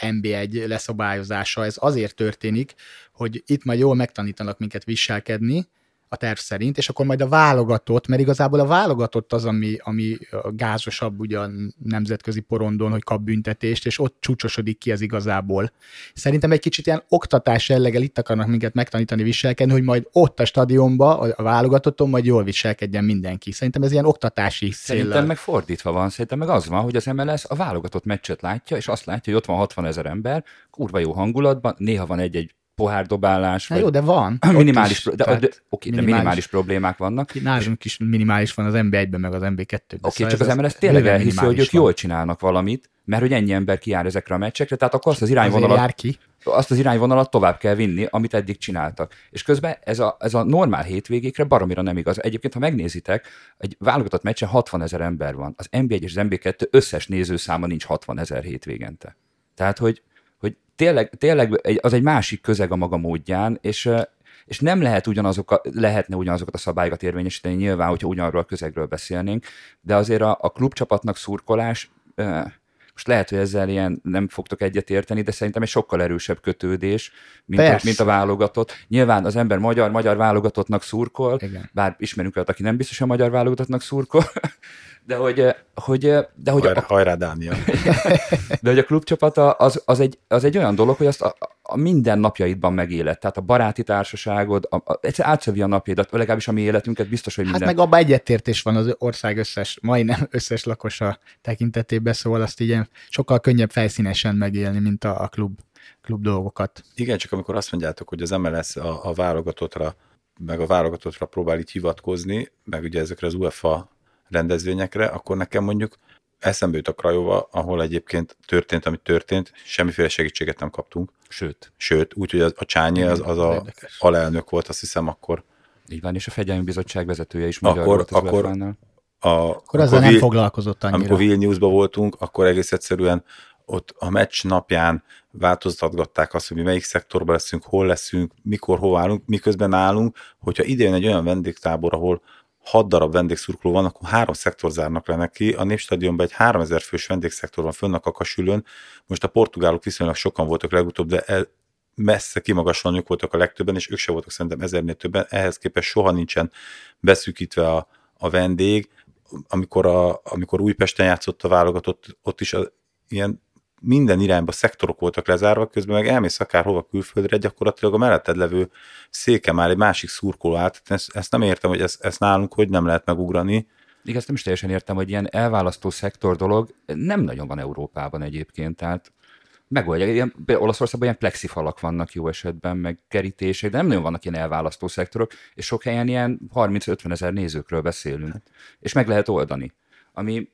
NB1 leszabályozása, ez azért történik, hogy itt majd jól megtanítanak minket viselkedni, a terv szerint, és akkor majd a válogatott, mert igazából a válogatott az, ami, ami gázosabb ugye a nemzetközi porondon, hogy kap büntetést, és ott csúcsosodik ki az igazából. Szerintem egy kicsit ilyen oktatás jelleggel itt akarnak minket megtanítani viselkedni, hogy majd ott a stadionba, a válogatotton majd jól viselkedjen mindenki. Szerintem ez ilyen oktatási cél. Szerintem meg fordítva van, szerintem meg az van, hogy az MLS a válogatott meccset látja, és azt látja, hogy ott van 60 ezer ember, kurva jó hangulatban, néha van egy-egy pohárdobálás. vagy... jó, de van. *clears throat* Minimális, is, de, de, de, oké, minimális, de minimális problémák vannak. Nálunk is minimális van az MB1-ben, meg az MB2-ben. Oké, szóval csak az MLS tényleg elhiszi, hogy ők van. jól csinálnak valamit, mert hogy ennyi ember kijár ezekre a meccsekre, tehát akkor azt az irányvonalat, jár ki. azt az irányvonalat tovább kell vinni, amit eddig csináltak. És közben ez a, ez a normál hétvégékre baromira nem igaz. Egyébként, ha megnézitek, egy válogatott meccsen 60 ezer ember van. Az MB1 és az MB2 összes nézőszáma nincs 60 ezer hétvégente. Tehát, hogy tényleg, tényleg az egy másik közeg a maga módján, és, és nem lehet ugyanazok a, lehetne ugyanazokat a szabályokat érvényesíteni nyilván, hogyha ugyanarról a közegről beszélnénk, de azért a, a klubcsapatnak szurkolás, most lehet, hogy ezzel ilyen nem fogtok egyet érteni, de szerintem egy sokkal erősebb kötődés, mint, a, mint a válogatott. Nyilván az ember magyar, magyar válogatottnak szurkol, Igen. bár ismerünk olyat, aki nem biztos a magyar válogatottnak szurkol, *laughs* de hogy, hogy, de hogy Hajrá, a, hajrá Dánia. *laughs* de hogy a klubcsapata az, az, egy, az egy olyan dolog, hogy azt a, a minden napjaidban megélet. Tehát a baráti társaságod, a, a, egyszer átszövi a napjaidat, legalábbis a mi életünket biztos, hogy minden. Hát meg abban egyetértés van az ország összes, majdnem összes lakosa tekintetében, szóval azt így sokkal könnyebb felszínesen megélni, mint a, a klub, klub dolgokat. Igen, csak amikor azt mondjátok, hogy az MLS a, a válogatottra meg a válogatottra próbál így hivatkozni, meg ugye ezekre az UEFA rendezvényekre, akkor nekem mondjuk eszembe jut a Krajova, ahol egyébként történt, ami történt, semmiféle segítséget nem kaptunk. Sőt. Sőt, úgyhogy az, a Csányi az, az a érdekes. alelnök volt, azt hiszem akkor. Így van, és a Fegyelmi Bizottság vezetője is magyar akkor, volt az akkor, a, akkor ezzel nem foglalkozott annyira. Amikor Vilniusban voltunk, akkor egész egyszerűen ott a meccs napján változtatgatták azt, hogy mi melyik szektorban leszünk, hol leszünk, mikor, hova állunk, miközben állunk, hogyha idejön egy olyan vendégtábor, ahol hat darab vendégszurkoló van, akkor három szektor zárnak le neki. A Népstadionban egy 3000 fős vendégszektor van fönn a kakasülön. Most a portugálok viszonylag sokan voltak legutóbb, de el, messze kimagaslóan voltak a legtöbben, és ők se voltak szerintem ezernél többen. Ehhez képest soha nincsen beszűkítve a, a vendég. Amikor, a, amikor Újpesten játszott a válogatott, ott is a, ilyen minden irányba szektorok voltak lezárva, közben meg elmész akárhova külföldre, gyakorlatilag a melletted levő széke már egy másik szurkoló állt. Ezt, ezt nem értem, hogy ezt, ezt nálunk hogy nem lehet megugrani. Igen, ezt nem is teljesen értem, hogy ilyen elválasztó szektor dolog nem nagyon van Európában egyébként, tehát megoldják. Ilyen, Olaszországban ilyen plexifalak vannak jó esetben, meg kerítések, de nem nagyon vannak ilyen elválasztó szektorok, és sok helyen ilyen 30-50 ezer nézőkről beszélünk, hát. és meg lehet oldani. Ami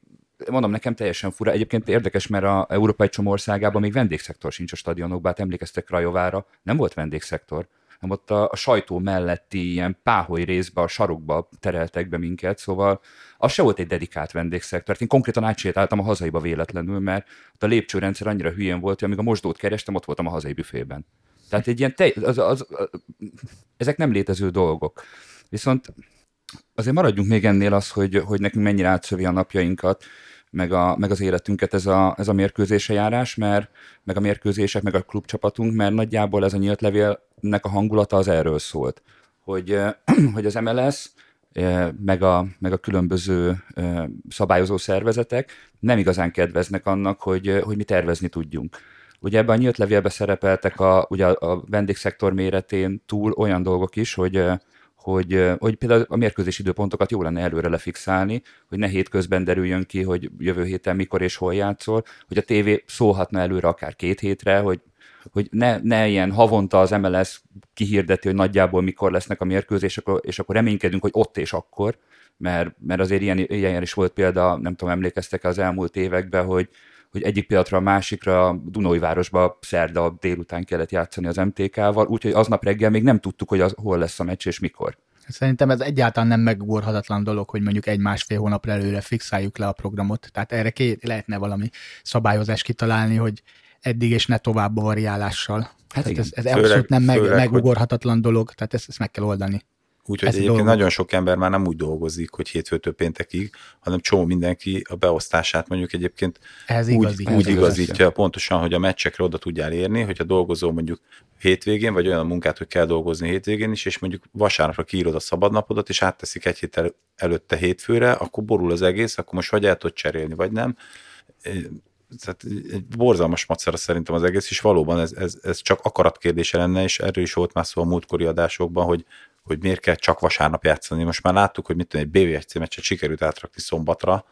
mondom, nekem teljesen fura. Egyébként érdekes, mert a Európai csomó országában még vendégszektor sincs a stadionokban, hát emlékeztek Krajovára, nem volt vendégszektor, hanem ott a, a sajtó melletti ilyen páholy részbe, a sarokba tereltek be minket, szóval az se volt egy dedikált vendégszektor. Hát én konkrétan átsétáltam a hazaiba véletlenül, mert ott a lépcsőrendszer annyira hülyén volt, hogy amíg a mosdót kerestem, ott voltam a hazai büfében. Tehát egy ilyen, te, az, az, az, ezek nem létező dolgok. Viszont azért maradjunk még ennél az, hogy, hogy nekünk mennyire átszövi a napjainkat, meg, a, meg az életünket ez a, ez a mérkőzése járás, mert, meg a mérkőzések, meg a klubcsapatunk, mert nagyjából ez a nyílt levélnek a hangulata az erről szólt, hogy, *clears throat* hogy az MLS meg a, meg a különböző szabályozó szervezetek nem igazán kedveznek annak, hogy, hogy mi tervezni tudjunk. Ugye ebben a nyílt levélben szerepeltek a, ugye a vendégszektor méretén túl olyan dolgok is, hogy hogy, hogy például a mérkőzés időpontokat jó lenne előre lefixálni, hogy ne hétközben derüljön ki, hogy jövő héten mikor és hol játszol, hogy a tévé szólhatna előre akár két hétre, hogy, hogy ne, ne ilyen havonta az MLS kihirdeti, hogy nagyjából mikor lesznek a mérkőzések, és akkor reménykedünk, hogy ott és akkor, mert, mert azért ilyen, ilyen is volt példa, nem tudom, emlékeztek az elmúlt években, hogy, hogy egyik pillanatra a másikra a Dunói városba szerda délután kellett játszani az MTK-val, úgyhogy aznap reggel még nem tudtuk, hogy az, hol lesz a meccs és mikor. Szerintem ez egyáltalán nem megugorhatatlan dolog, hogy mondjuk egy-másfél hónapra előre fixáljuk le a programot. Tehát erre két, lehetne valami szabályozást kitalálni, hogy eddig és ne tovább a variálással. Hát ez, ez főleg, abszolút nem meg, főleg, megugorhatatlan hogy... dolog, tehát ezt, ezt meg kell oldani. Úgyhogy egyébként dolgok. nagyon sok ember már nem úgy dolgozik, hogy hétfőtől péntekig, hanem csomó mindenki a beosztását mondjuk egyébként Ez úgy, igazít, úgy igazítja pontosan, hogy a meccsekre oda tudjál érni, hogyha dolgozol mondjuk hétvégén, vagy olyan a munkát, hogy kell dolgozni hétvégén is, és mondjuk vasárnapra kiírod a szabadnapodat, és átteszik egy hét előtte hétfőre, akkor borul az egész, akkor most vagy el tudod cserélni, vagy nem tehát egy borzalmas macera szerintem az egész, és valóban ez, ez, ez csak akaratkérdése lenne, és erről is volt már szó a múltkori adásokban, hogy, hogy miért kell csak vasárnap játszani. Most már láttuk, hogy mit tudom, egy BVSC meccset sikerült átrakni szombatra,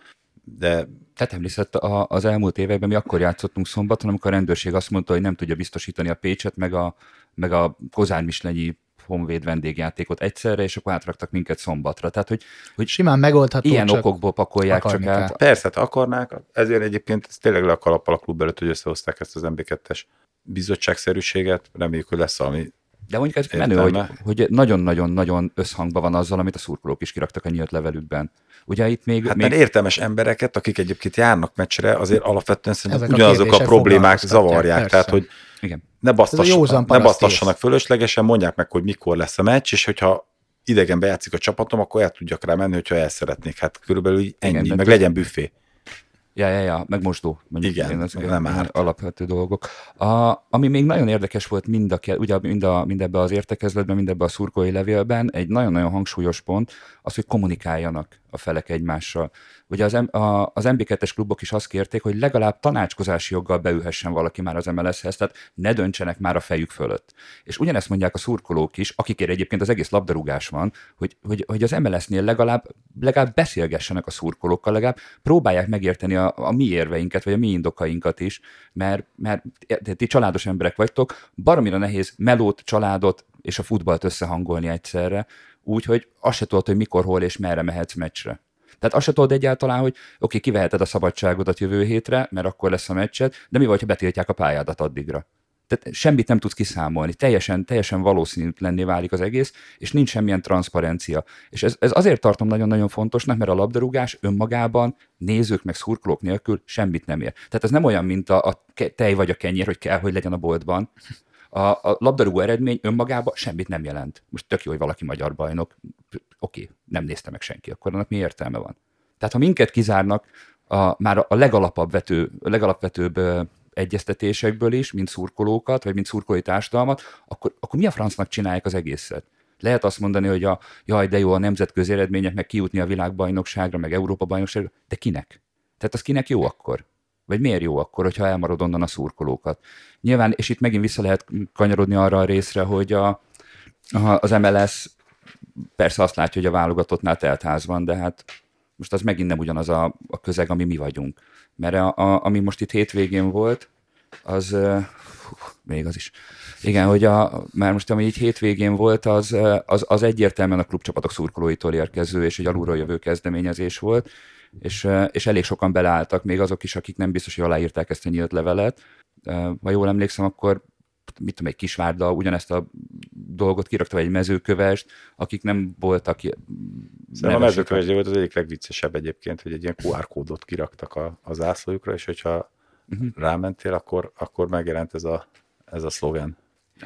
de... Tehát emlékszett, az elmúlt években mi akkor játszottunk szombaton, amikor a rendőrség azt mondta, hogy nem tudja biztosítani a Pécset, meg a, meg a Kozár Mislenyi Honvéd vendégjátékot egyszerre, és akkor átraktak minket szombatra. Tehát, hogy, hogy simán megoldható, ilyen csak okokból pakolják csak át. Kell. Persze, hát akarnák, ezért egyébként ez tényleg le a kalappal a klub előtt, hogy összehozták ezt az MB2-es bizottságszerűséget, reméljük, hogy lesz valami de mondjuk ez menő, hogy, hogy nagyon-nagyon-nagyon összhangban van azzal, amit a szurkolók is kiraktak a nyílt levelükben. Ugye itt még... Hát még... mert értelmes embereket, akik egyébként járnak meccsre, azért alapvetően szerintem ugyanazok a, a problémák zavarják. Persze. Tehát, hogy Igen. ne, basztass, ne basztassanak fölöslegesen, mondják meg, hogy mikor lesz a meccs, és hogyha idegen bejátszik a csapatom, akkor el tudjak rá menni, hogyha el szeretnék. Hát körülbelül ennyi, Igen, meg legyen büfé. Ja, ja, ja, meg mosdó. Mondjuk Igen, én, az, nem árt. Alapvető dolgok. A, ami még nagyon érdekes volt mind, a, ugye, mind, a, mind ebbe az értekezletben, mind ebbe a szurkolói levélben, egy nagyon-nagyon hangsúlyos pont, az, hogy kommunikáljanak a felek egymással. Ugye az, a, az MB2-es klubok is azt kérték, hogy legalább tanácskozási joggal beülhessen valaki már az MLS-hez, tehát ne döntsenek már a fejük fölött. És ugyanezt mondják a szurkolók is, akikért egyébként az egész labdarúgás van, hogy, hogy, hogy az MLS-nél legalább, legalább beszélgessenek a szurkolókkal, legalább próbálják megérteni a, a mi érveinket, vagy a mi indokainkat is, mert, mert ti családos emberek vagytok, baromira nehéz melót, családot és a futballt összehangolni egyszerre, úgyhogy azt se tudod, hogy mikor, hol és merre mehetsz meccsre. Tehát azt se tudod egyáltalán, hogy oké, okay, kiveheted a szabadságodat jövő hétre, mert akkor lesz a meccset, de mi vagy, ha betiltják a pályádat addigra? Tehát semmit nem tudsz kiszámolni, teljesen, teljesen valószínűtlenné válik az egész, és nincs semmilyen transzparencia. És ez, ez azért tartom nagyon-nagyon fontosnak, mert a labdarúgás önmagában nézők meg szurkolók nélkül semmit nem ér. Tehát ez nem olyan, mint a, a tej vagy a kenyér, hogy kell, hogy legyen a boltban, a, a labdarúgó eredmény önmagában semmit nem jelent. Most tök jó, hogy valaki magyar bajnok, oké, nem nézte meg senki, akkor annak mi értelme van? Tehát ha minket kizárnak a, már a legalapabb vető, legalapvetőbb ö, egyeztetésekből is, mint szurkolókat, vagy mint szurkolói társadalmat, akkor, akkor mi a francnak csinálják az egészet? Lehet azt mondani, hogy a, jaj, de jó a nemzetközi eredmények, meg kijutni a világbajnokságra, meg Európa bajnokságra, de kinek? Tehát az kinek jó akkor? Vagy miért jó akkor, hogyha elmarad onnan a szurkolókat? Nyilván, és itt megint vissza lehet kanyarodni arra a részre, hogy a, a, az MLS persze azt látja, hogy a válogatottnál teltház van, de hát most az megint nem ugyanaz a, a közeg, ami mi vagyunk. Mert a, a, ami most itt hétvégén volt, az, hú, még az is, igen, hogy a, már most ami így hétvégén volt, az, az, az egyértelműen a klubcsapatok szurkolóitól érkező és egy alulról jövő kezdeményezés volt, és, és elég sokan beleálltak, még azok is, akik nem biztos, hogy aláírták ezt a nyílt levelet. Ha jól emlékszem, akkor mit tudom, egy Kisvárda ugyanezt a dolgot kirakta, vagy egy mezőkövest, akik nem voltak Szerintem a mezőköves volt az egyik legviccesebb egyébként, hogy egy ilyen QR kódot kiraktak a, a zászlójukra, és hogyha uh-huh. rámentél, akkor, akkor megjelent ez a, ez a szlogen.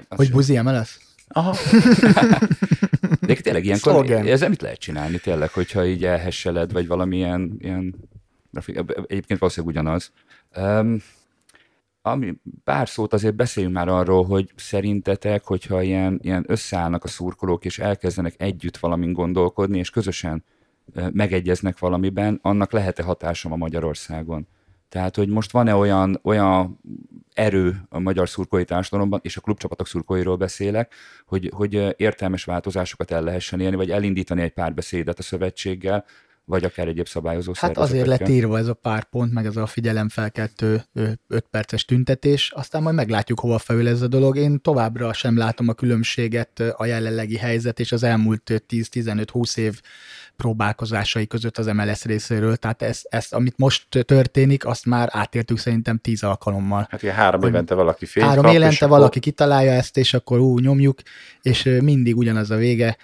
Hogy buzi MLS? Aha. *laughs* De tényleg ilyenkor, Szlogen. ezzel mit lehet csinálni tényleg, hogyha így elhesseled, vagy valamilyen ilyen, egyébként valószínűleg ugyanaz. Um, ami, pár szót azért beszéljünk már arról, hogy szerintetek, hogyha ilyen, ilyen összeállnak a szurkolók, és elkezdenek együtt valamin gondolkodni, és közösen megegyeznek valamiben, annak lehet-e hatásom a Magyarországon? Tehát, hogy most van-e olyan, olyan erő a magyar szurkolói társadalomban, és a klubcsapatok szurkolóiról beszélek, hogy, hogy értelmes változásokat el lehessen élni, vagy elindítani egy párbeszédet a szövetséggel, vagy akár egyéb szabályozó Hát azért lett írva ez a pár pont, meg ez a figyelemfelkeltő 5 perces tüntetés, aztán majd meglátjuk, hova felül ez a dolog. Én továbbra sem látom a különbséget a jelenlegi helyzet és az elmúlt 10-15-20 év próbálkozásai között az MLS részéről. Tehát ezt, ezt, amit most történik, azt már átértük szerintem tíz alkalommal. Hát ilyen három évente valaki fél Három évente valaki akkor... kitalálja ezt, és akkor ú, nyomjuk, és mindig ugyanaz a vége,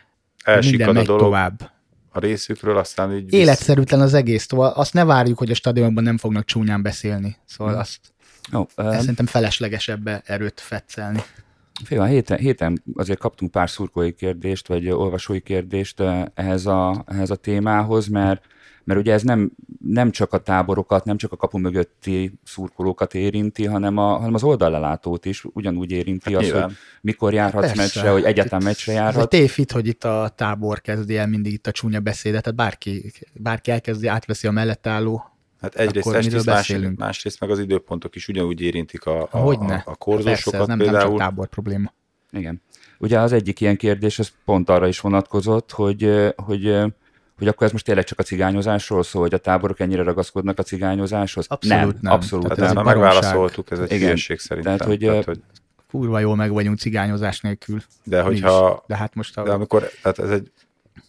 minden megy dolog. tovább a részükről, aztán így... Visz... Életszerűtlen az egész, tovább. azt ne várjuk, hogy a stadionban nem fognak csúnyán beszélni. Szóval hmm. azt oh, um... szerintem felesleges ebbe erőt fetszelni. Fél, a héten, héten azért kaptunk pár szurkolói kérdést, vagy olvasói kérdést ehhez a, ehhez a témához, mert mert ugye ez nem, nem csak a táborokat, nem csak a kapu mögötti szurkolókat érinti, hanem, a, hanem az oldallelátót is ugyanúgy érinti hát azt, hogy mikor járhatsz Persze. meccsre, hogy egyáltalán meccsre járhat. Ez tévhit, hogy itt a tábor kezdi el mindig itt a csúnya beszédet, tehát bárki, bárki elkezdi, átveszi a mellett álló Hát egyrészt estész, más, másrészt meg az időpontok is ugyanúgy érintik a, a, a, a korzósokat Persze, ez nem, például. nem csak tábor probléma. Igen. Ugye az egyik ilyen kérdés, az pont arra is vonatkozott, hogy, hogy hogy akkor ez most tényleg csak a cigányozásról szól, hogy a táborok ennyire ragaszkodnak a cigányozáshoz? Abszolút nem. nem. Abszolút Tehát nem. Ez megválaszoltuk, ez egy Igen. hülyeség szerintem. Tehát, hogy, tehát, hogy kurva jól meg vagyunk cigányozás nélkül. De hogyha... De hát most a... De amikor, tehát ez egy,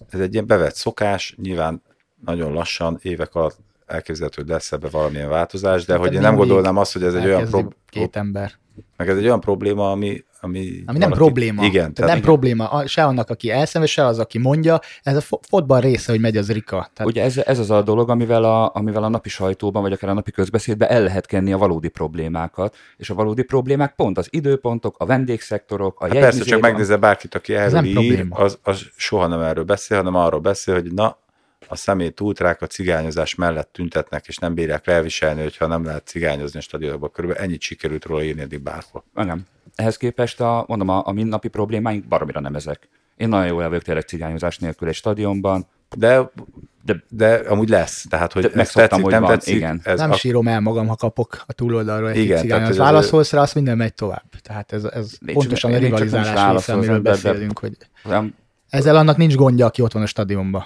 ez egy ilyen bevett szokás, nyilván nagyon lassan, évek alatt elképzelhető, hogy lesz ebbe valamilyen változás, de hát hogy én nem gondolnám azt, hogy ez egy olyan... Pro... Két ember. Meg ez egy olyan probléma, ami... Ami, ami nem valaki... probléma. Igen. Tehát, tehát nem igen. probléma. Se annak, aki elszenved, se az, aki mondja. Ez a fotball része, hogy megy az rika. Tehát... Ugye ez, ez az a dolog, amivel a, amivel a napi sajtóban, vagy akár a napi közbeszédben el lehet kenni a valódi problémákat. És a valódi problémák pont az időpontok, a vendégszektorok, a hát Persze, csak megnézze bárkit, aki erről ír, az, az soha nem erről beszél, hanem arról beszél, hogy na, a szemét útrák a cigányozás mellett tüntetnek, és nem bírják elviselni, hogyha nem lehet cigányozni a stadionokban. Körülbelül ennyit sikerült róla írni eddig bárhol. Nem. Ehhez képest a, mondom, a, a mindennapi problémáink baromira nem ezek. Én nagyon jól vagyok tényleg cigányozás nélkül egy stadionban. De, de, de amúgy lesz. Tehát, hogy ez tetszik, hogy nem van, tetszik. Igen. Ez nem a... sírom el magam, ha kapok a túloldalról egy igen, cigányhoz. Válaszolsz rá, azt minden megy tovább. Tehát ez, ez pontosan a rivalizálás része, amiről beszélünk, hogy ezzel annak nincs gondja, aki ott van a stadionban.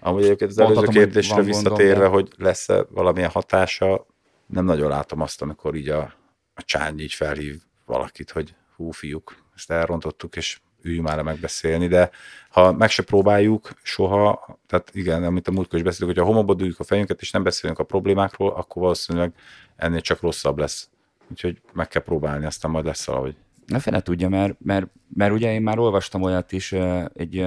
Amúgy egyébként az előző kérdésre visszatérve, gondom, hogy lesz-e valamilyen hatása, nem nagyon látom azt, amikor így a, a csány így felhív valakit, hogy hú, fiúk, ezt elrontottuk, és üljünk már megbeszélni, de ha meg se próbáljuk soha, tehát igen, amit a múltkor is beszéltük, hogy ha homokba dugjuk a fejünket, és nem beszélünk a problémákról, akkor valószínűleg ennél csak rosszabb lesz. Úgyhogy meg kell próbálni, aztán majd lesz valahogy. Na fene tudja, mert, mert, mert ugye én már olvastam olyat is, egy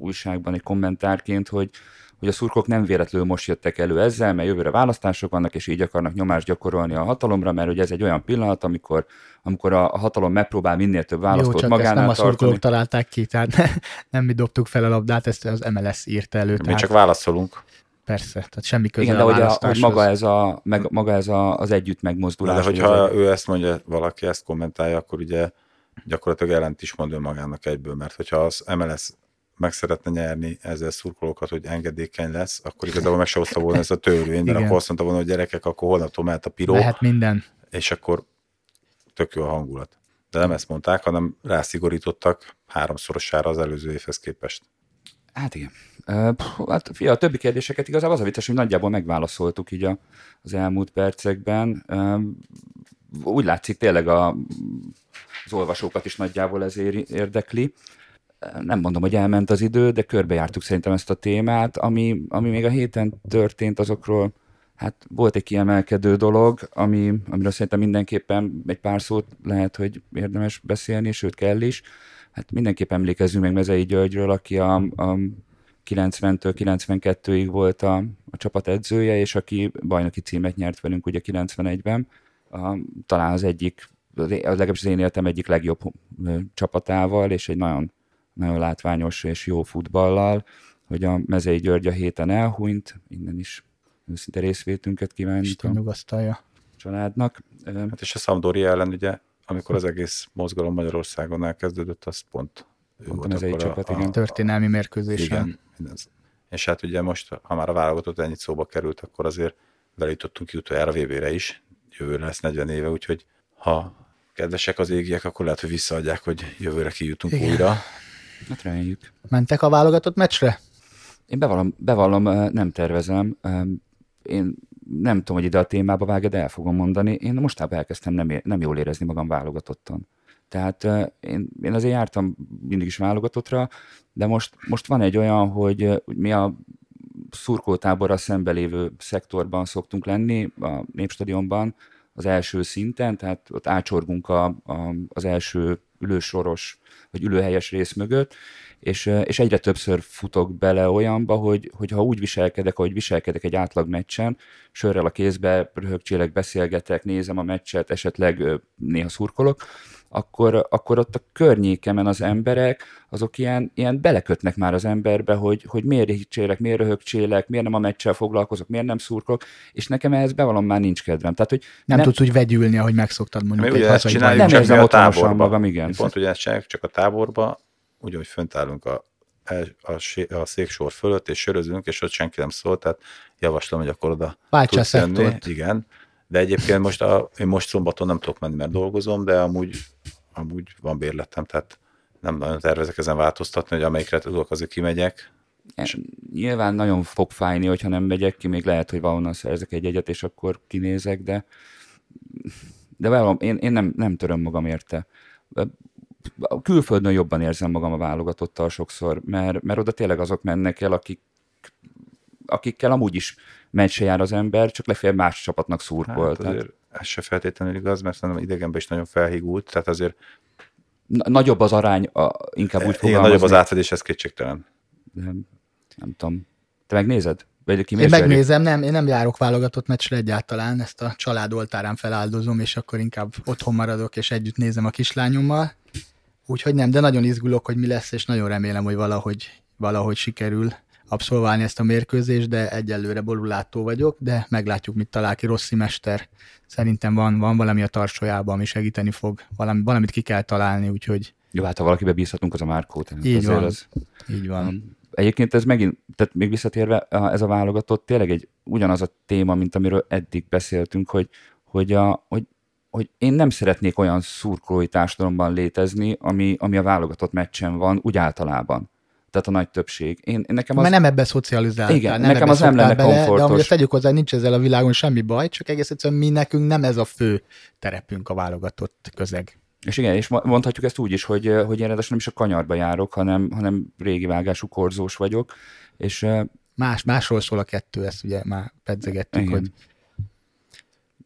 újságban egy kommentárként, hogy, hogy a szurkok nem véletlenül most jöttek elő ezzel, mert jövőre választások vannak, és így akarnak nyomást gyakorolni a hatalomra, mert ugye ez egy olyan pillanat, amikor, amikor a, hatalom megpróbál minél több választót Jó, csak magánál ezt nem a szurkolók találták ki, tehát nem mi dobtuk fel a labdát, ezt az MLS írta elő. Mi tehát... csak válaszolunk. Persze, tehát semmi köze Igen, de a hogy, a, hogy maga ez, a, meg, maga ez a, az együtt megmozdulás. De hogyha ő ezt mondja, valaki ezt kommentálja, akkor ugye gyakorlatilag ellent is mond magának egyből, mert hogyha az MLS meg szeretne nyerni ezzel szurkolókat, hogy engedékeny lesz, akkor igazából meg se hozta volna ezt a törvényt, mert akkor azt mondta volna, hogy gyerekek, akkor holnaptól mehet a piró. Lehet minden. És akkor tök jó a hangulat. De nem ezt mondták, hanem rászigorítottak háromszorosára az előző évhez képest. Hát igen. Hát, fia, a többi kérdéseket igazából az a vicces, hogy nagyjából megválaszoltuk így a, az elmúlt percekben. Úgy látszik tényleg a, az olvasókat is nagyjából ezért érdekli nem mondom, hogy elment az idő, de körbejártuk szerintem ezt a témát, ami, ami még a héten történt, azokról hát volt egy kiemelkedő dolog, ami, amiről szerintem mindenképpen egy pár szót lehet, hogy érdemes beszélni, sőt kell is. Hát mindenképp emlékezzünk meg Mezei Györgyről, aki a, a 90-től 92-ig volt a, a csapat edzője, és aki bajnoki címet nyert velünk ugye 91-ben. A, talán az egyik, legalábbis az én életem egyik legjobb csapatával, és egy nagyon nagyon látványos és jó futballal, hogy a Mezei György a héten elhunyt, innen is őszinte részvétünket kívánjuk a családnak. Hát és a Sampdoria ellen ugye, amikor az egész mozgalom Magyarországon elkezdődött, az pont ő pont volt a csapat, a, igen. történelmi mérkőzésen. Igen. És hát ugye most, ha már a válogatott ennyit szóba került, akkor azért belítottunk ki utoljára VB-re is, jövőre lesz 40 éve, úgyhogy ha kedvesek az égiek, akkor lehet, hogy visszaadják, hogy jövőre kijutunk Igen. újra. Hát reméljük. Mentek a válogatott meccsre? Én bevallom, bevallom, nem tervezem. Én nem tudom, hogy ide a témába vágja, de el fogom mondani. Én mostában elkezdtem nem, nem jól érezni magam válogatottan. Tehát én, én azért jártam mindig is válogatottra, de most, most van egy olyan, hogy mi a szurkoltáborra szembe lévő szektorban szoktunk lenni, a Népstadionban, az első szinten, tehát ott ácsorgunk a, a, az első ülősoros, vagy ülőhelyes rész mögött, és, és egyre többször futok bele olyanba, hogy, hogy ha úgy viselkedek, ahogy viselkedek egy átlag meccsen, sörrel a kézbe, röhögcsélek, beszélgetek, nézem a meccset, esetleg néha szurkolok, akkor, akkor ott a környékemen az emberek, azok ilyen, ilyen belekötnek már az emberbe, hogy, hogy miért hicsélek, miért röhögcsélek, miért nem a meccsel foglalkozok, miért nem szurkolok, és nekem ehhez bevallom már nincs kedvem. Tehát, hogy nem, nem tudsz úgy vegyülni, ahogy megszoktad mondjuk. Mi ugye ezt csináljuk, nem csak érzem a otthonosan magam, igen. Pont ugye ezt csináljuk, csak a táborba, úgy, hogy fönt állunk a, a, a széksor fölött, és sörözünk, és ott senki nem szól, tehát javaslom, hogy akkor oda tudsz jönni. Igen. De egyébként most a, én most szombaton nem tudok menni, mert dolgozom, de amúgy amúgy van bérletem, tehát nem nagyon tervezek ezen változtatni, hogy amelyikre tudok, azért kimegyek. És... Nyilván nagyon fog fájni, hogyha nem megyek ki, még lehet, hogy valahonnan szerzek egy egyet, és akkor kinézek, de de valami, én, én nem, nem töröm magam érte. A külföldön jobban érzem magam a válogatottal sokszor, mert, mert oda tényleg azok mennek el, akik, akikkel amúgy is meccse jár az ember, csak lefér más csapatnak szurkol. Hát azért ez se feltétlenül igaz, mert szerintem idegenben is nagyon felhígult, tehát azért nagyobb az arány, a, inkább úgy fogalmazni. Igen, nagyobb az átfedés, ez kétségtelen. Nem, nem tudom. Te megnézed? Vagy ki én megnézem, nem, én nem járok válogatott meccsre egyáltalán, ezt a család oltárán feláldozom, és akkor inkább otthon maradok, és együtt nézem a kislányommal. Úgyhogy nem, de nagyon izgulok, hogy mi lesz, és nagyon remélem, hogy valahogy, valahogy sikerül abszolválni ezt a mérkőzést, de egyelőre borulátó vagyok, de meglátjuk, mit talál ki Rossi mester. Szerintem van, van valami a tarsójában, ami segíteni fog, valami, valamit ki kell találni, úgyhogy... Jó, hát ha valakibe bízhatunk, az a Márkó. Így van, az... így van. Egyébként ez megint, tehát még visszatérve, ez a válogatott tényleg egy ugyanaz a téma, mint amiről eddig beszéltünk, hogy, hogy, a, hogy, hogy én nem szeretnék olyan szurkolói társadalomban létezni, ami, ami a válogatott meccsen van, úgy általában tehát a nagy többség. Én, én nekem az... Mert nem ebbe szocializáltál. Igen, nem nekem az nem lenne bele, komfortos. De amúgy ezt tegyük hozzá, nincs ezzel a világon semmi baj, csak egész egyszerűen mi nekünk nem ez a fő terepünk a válogatott közeg. És igen, és mondhatjuk ezt úgy is, hogy, hogy én nem is a kanyarba járok, hanem, hanem régi vágású korzós vagyok. És, Más, másról szól a kettő, ezt ugye már pedzegettük, igen. hogy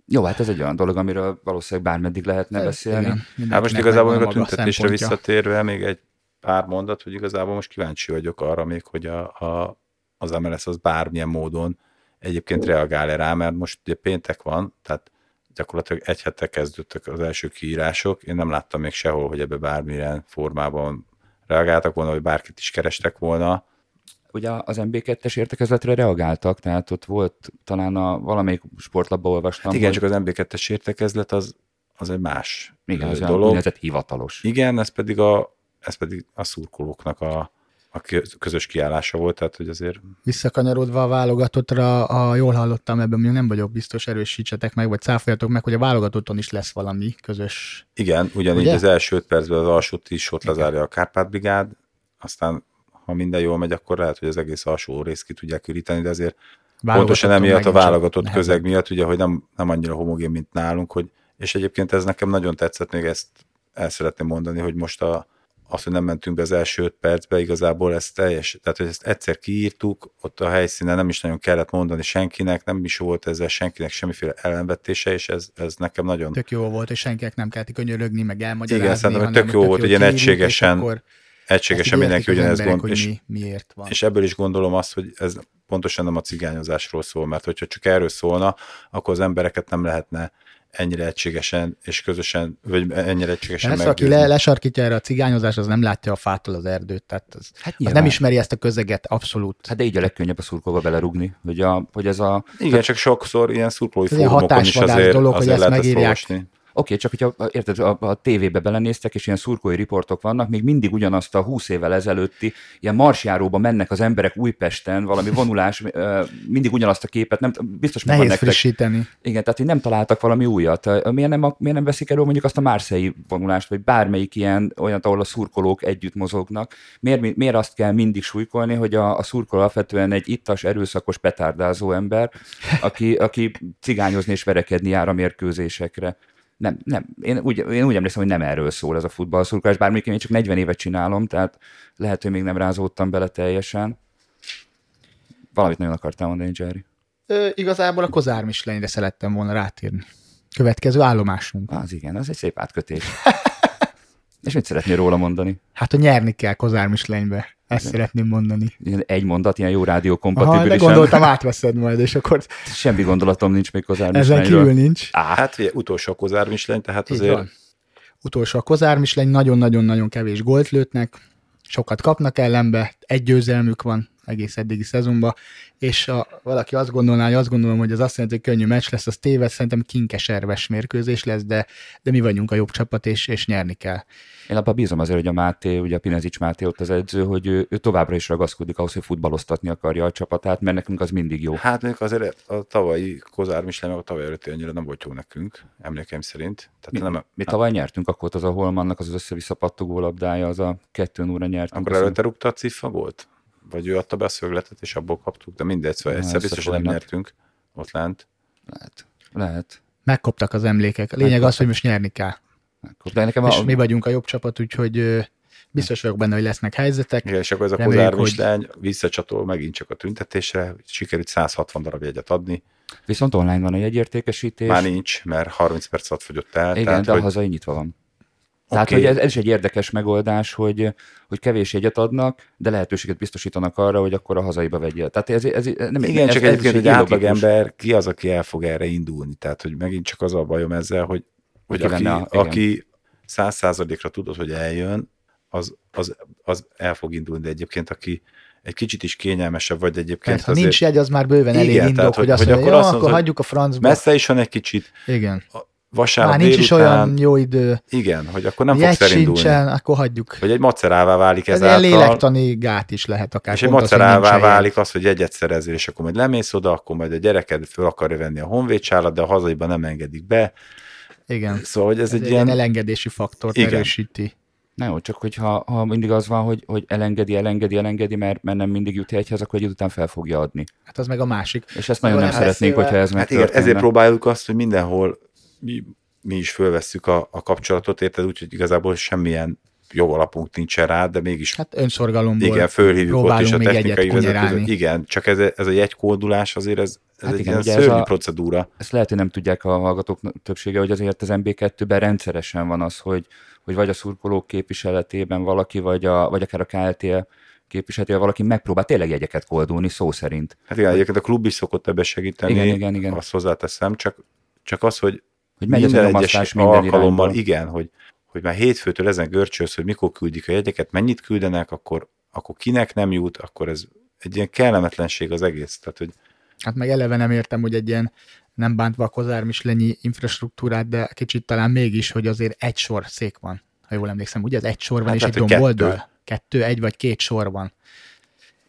jó, hát ez egy olyan dolog, amiről valószínűleg bármeddig lehetne beszélni. Igen, hát most igazából a tüntetésre visszatérve még egy pár mondat, hogy igazából most kíváncsi vagyok arra még, hogy a, a, az MLS az bármilyen módon egyébként reagál-e rá, mert most ugye péntek van, tehát gyakorlatilag egy hete kezdődtek az első kiírások, én nem láttam még sehol, hogy ebbe bármilyen formában reagáltak volna, vagy bárkit is kerestek volna. Ugye az MB2-es értekezletre reagáltak, tehát ott volt talán a valamelyik sportlapban olvastam. Hát igen, hogy... csak az MB2-es értekezlet az, az egy más igen, az dolog. Igen, hivatalos. Igen, ez pedig a, ez pedig a szurkolóknak a, a közös kiállása volt, tehát hogy azért... Visszakanyarodva a válogatottra, a, jól hallottam ebben, még nem vagyok biztos, erősítsetek meg, vagy cáfoljatok meg, hogy a válogatotton is lesz valami közös... Igen, ugyanígy Ugye? az első öt percben az alsót is ott lezárja a Kárpát-brigád, aztán ha minden jól megy, akkor lehet, hogy az egész alsó részt ki tudják üríteni, de azért pontosan emiatt a válogatott közeg miatt, ugye, hogy nem, nem annyira homogén, mint nálunk, hogy, és egyébként ez nekem nagyon tetszett, még ezt el szeretném mondani, hogy most a, az, hogy nem mentünk be az első öt percbe, igazából ez teljes, tehát hogy ezt egyszer kiírtuk, ott a helyszínen nem is nagyon kellett mondani senkinek, nem is volt ezzel senkinek semmiféle ellenvetése, és ez, ez nekem nagyon... Tök jó volt, és senkinek nem kellett könyörögni, meg elmagyarázni. Igen, szerintem, hogy tök jó volt, hogy ilyen egységesen, egységesen mindenki ugyanezt gond, és, mi, miért van. és ebből is gondolom azt, hogy ez pontosan nem a cigányozásról szól, mert hogyha csak erről szólna, akkor az embereket nem lehetne ennyire egységesen és közösen, vagy ennyire egységesen Ez, aki le, lesarkítja erre a cigányozás, az nem látja a fától az erdőt, tehát az, hát az nem ismeri ezt a közeget abszolút. Hát de így a legkönnyebb a szurkolba belerugni, hogy, a, hogy ez a... Igen, tehát, csak sokszor ilyen szurkolói fórumokon is azért, dolog, azért hogy ezt megírják. Oké, csak hogyha érted, a, a tévébe belenéztek, és ilyen szurkolói riportok vannak, még mindig ugyanazt a 20 évvel ezelőtti ilyen marsjáróba mennek az emberek Újpesten, valami *laughs* vonulás, mindig ugyanazt a képet, nem, biztos Nehéz nektek. frissíteni. Igen, tehát hogy nem találtak valami újat. Miért nem, a- miért nem veszik elő mondjuk azt a márszei vonulást, vagy bármelyik ilyen olyan, ahol a szurkolók együtt mozognak? Miért, mi- miért azt kell mindig súlykolni, hogy a, a szurkoló alapvetően egy ittas, erőszakos, petárdázó ember, aki, aki cigányozni és verekedni jár a mérkőzésekre? Nem, nem. Én úgy, én úgy emlékszem, hogy nem erről szól ez a futballszurkolás, bár mondjuk én csak 40 évet csinálom, tehát lehet, hogy még nem rázódtam bele teljesen. Valamit nagyon akartál mondani, Jerry. Ö, igazából a Kozár Mislényre szerettem volna rátérni. Következő állomásunk. Az igen, az egy szép átkötés. *laughs* És mit szeretnél róla mondani? Hát, hogy nyerni kell Kozár Mislénybe. Ezt szeretném mondani. Egy mondat, ilyen jó rádió Aha, de gondoltam átveszed majd, és akkor Semmi gondolatom nincs még Kozár ezen kívül nincs. Á, hát ugye, utolsó Kozár Michelin, tehát Így azért van. Utolsó a Kozár Misleny, nagyon-nagyon-nagyon kevés gólt lőtnek, sokat kapnak ellenbe, egy győzelmük van egész eddigi szezonban, és ha valaki azt gondolná, hogy azt gondolom, hogy az azt jelenti, hogy könnyű meccs lesz, az téved, szerintem kinkeserves mérkőzés lesz, de, de mi vagyunk a jobb csapat, és, és nyerni kell. Én abban bízom azért, hogy a Máté, ugye a Pinezics Máté ott az edző, hogy ő, ő továbbra is ragaszkodik ahhoz, hogy futballoztatni akarja a csapatát, mert nekünk az mindig jó. Hát mondjuk azért a tavalyi Kozár Michelin, meg a tavaly előtti annyira nem volt jó nekünk, emlékeim szerint. Tehát Mi, nem, mi tavaly nyertünk, akkor ott az a Holmannak az, az össze-vissza pattogó labdája, az a kettőn óra nyertünk. Akkor előtte rúgta a ciffa volt? Vagy ő adta be a szögletet, és abból kaptuk, de mindegy, szóval egyszer biztos, hogy nem nyertünk ott lent. Lehet. Lehet. Megkoptak az emlékek. A lényeg az, hogy most nyerni kell. De nekem És a, mi vagyunk a jobb csapat, úgyhogy biztos vagyok benne, hogy lesznek helyzetek. Igen, és akkor ez a Kozár hogy- Michelin visszacsatol megint csak a tüntetésre, sikerült 160 darab jegyet adni. viszont online van a jegyértékesítés. Már nincs, mert 30 perc alatt fogyott el. Igen, tehát, de a hogy, hazai nyitva van. Tehát, Oké. hogy ez, ez is egy érdekes megoldás, hogy, hogy kevés jegyet adnak, de lehetőséget biztosítanak arra, hogy akkor a hazaiba vegyél. Tehát ez, ez, nem, Igen, ez, csak ez egyébként egy átlagember, ki az, aki el fog erre indulni? Tehát, hogy megint csak az a bajom ezzel, hogy, hogy Ki aki, lenne igen. aki száz százalékra tudod, hogy eljön, az, az, az el fog indulni, de egyébként aki egy kicsit is kényelmesebb, vagy egyébként Mert ha azért nincs jegy, az már bőven Igen, elég indok, tehát, hogy, hogy- azt hogy mondja, akkor hagyjuk a francba. messze is van egy kicsit, Igen. Vasárnap Már nincs is délután, olyan jó idő, igen, hogy akkor nem jegy fogsz elindulni. sincsen, akkor hagyjuk. Vagy egy macerává válik Ez ezáltal, lélektani gát is lehet akár. és egy hogy macerává válik az, hogy egyet szerezzél, és akkor majd lemész oda, akkor majd a gyereked föl akarja venni a honvédsálat, de a hazaiban nem engedik be. Igen. Szóval, hogy ez, Ez egy egy ilyen... elengedési faktort Igen. erősíti. Na jó, csak hogyha ha mindig az van, hogy, hogy elengedi, elengedi, elengedi, mert, mert nem mindig jut egyhez, akkor egy után fel fogja adni. Hát az meg a másik. És ezt nagyon nem hát szeretnénk, hogyha ez Hát igen, megtörténne. ezért próbáljuk azt, hogy mindenhol mi, mi is fölvesszük a, a kapcsolatot, érted? Úgyhogy igazából semmilyen jogalapunk nincsen rá, de mégis Hát önszorgalomból igen, fölhívjuk ott is a technikai vezetőt. Igen, csak ez, ez a jegykódulás azért ez, ez Hát egy igen, ilyen ugye ez szörnyű a- procedúra. ezt lehet, hogy nem tudják a hallgatók többsége, hogy azért az MB2-ben rendszeresen van az, hogy, hogy vagy a szurkolók képviseletében valaki, vagy, a, vagy akár a KLTL képviseletében valaki megpróbál tényleg jegyeket koldulni, szó szerint. Hát igen, egyébként a klub is szokott ebbe segíteni, Igen, igen, igen. azt hozzáteszem, csak, csak az, hogy Hogy megy minden egyes minden alkalommal, irányba. igen, hogy, hogy már hétfőtől ezen görcsölsz, hogy mikor küldik a jegyeket, mennyit küldenek, akkor, akkor kinek nem jut, akkor ez egy ilyen kellemetlenség az egész. Tehát, hogy Hát meg eleve nem értem, hogy egy ilyen nem bántva a Kozár Mislenyi infrastruktúrát, de kicsit talán mégis, hogy azért egy sor szék van, ha jól emlékszem. Ugye ez egy sor van, Hát és lehet, egy domboldal? kettő. Kettő, egy vagy két sor van.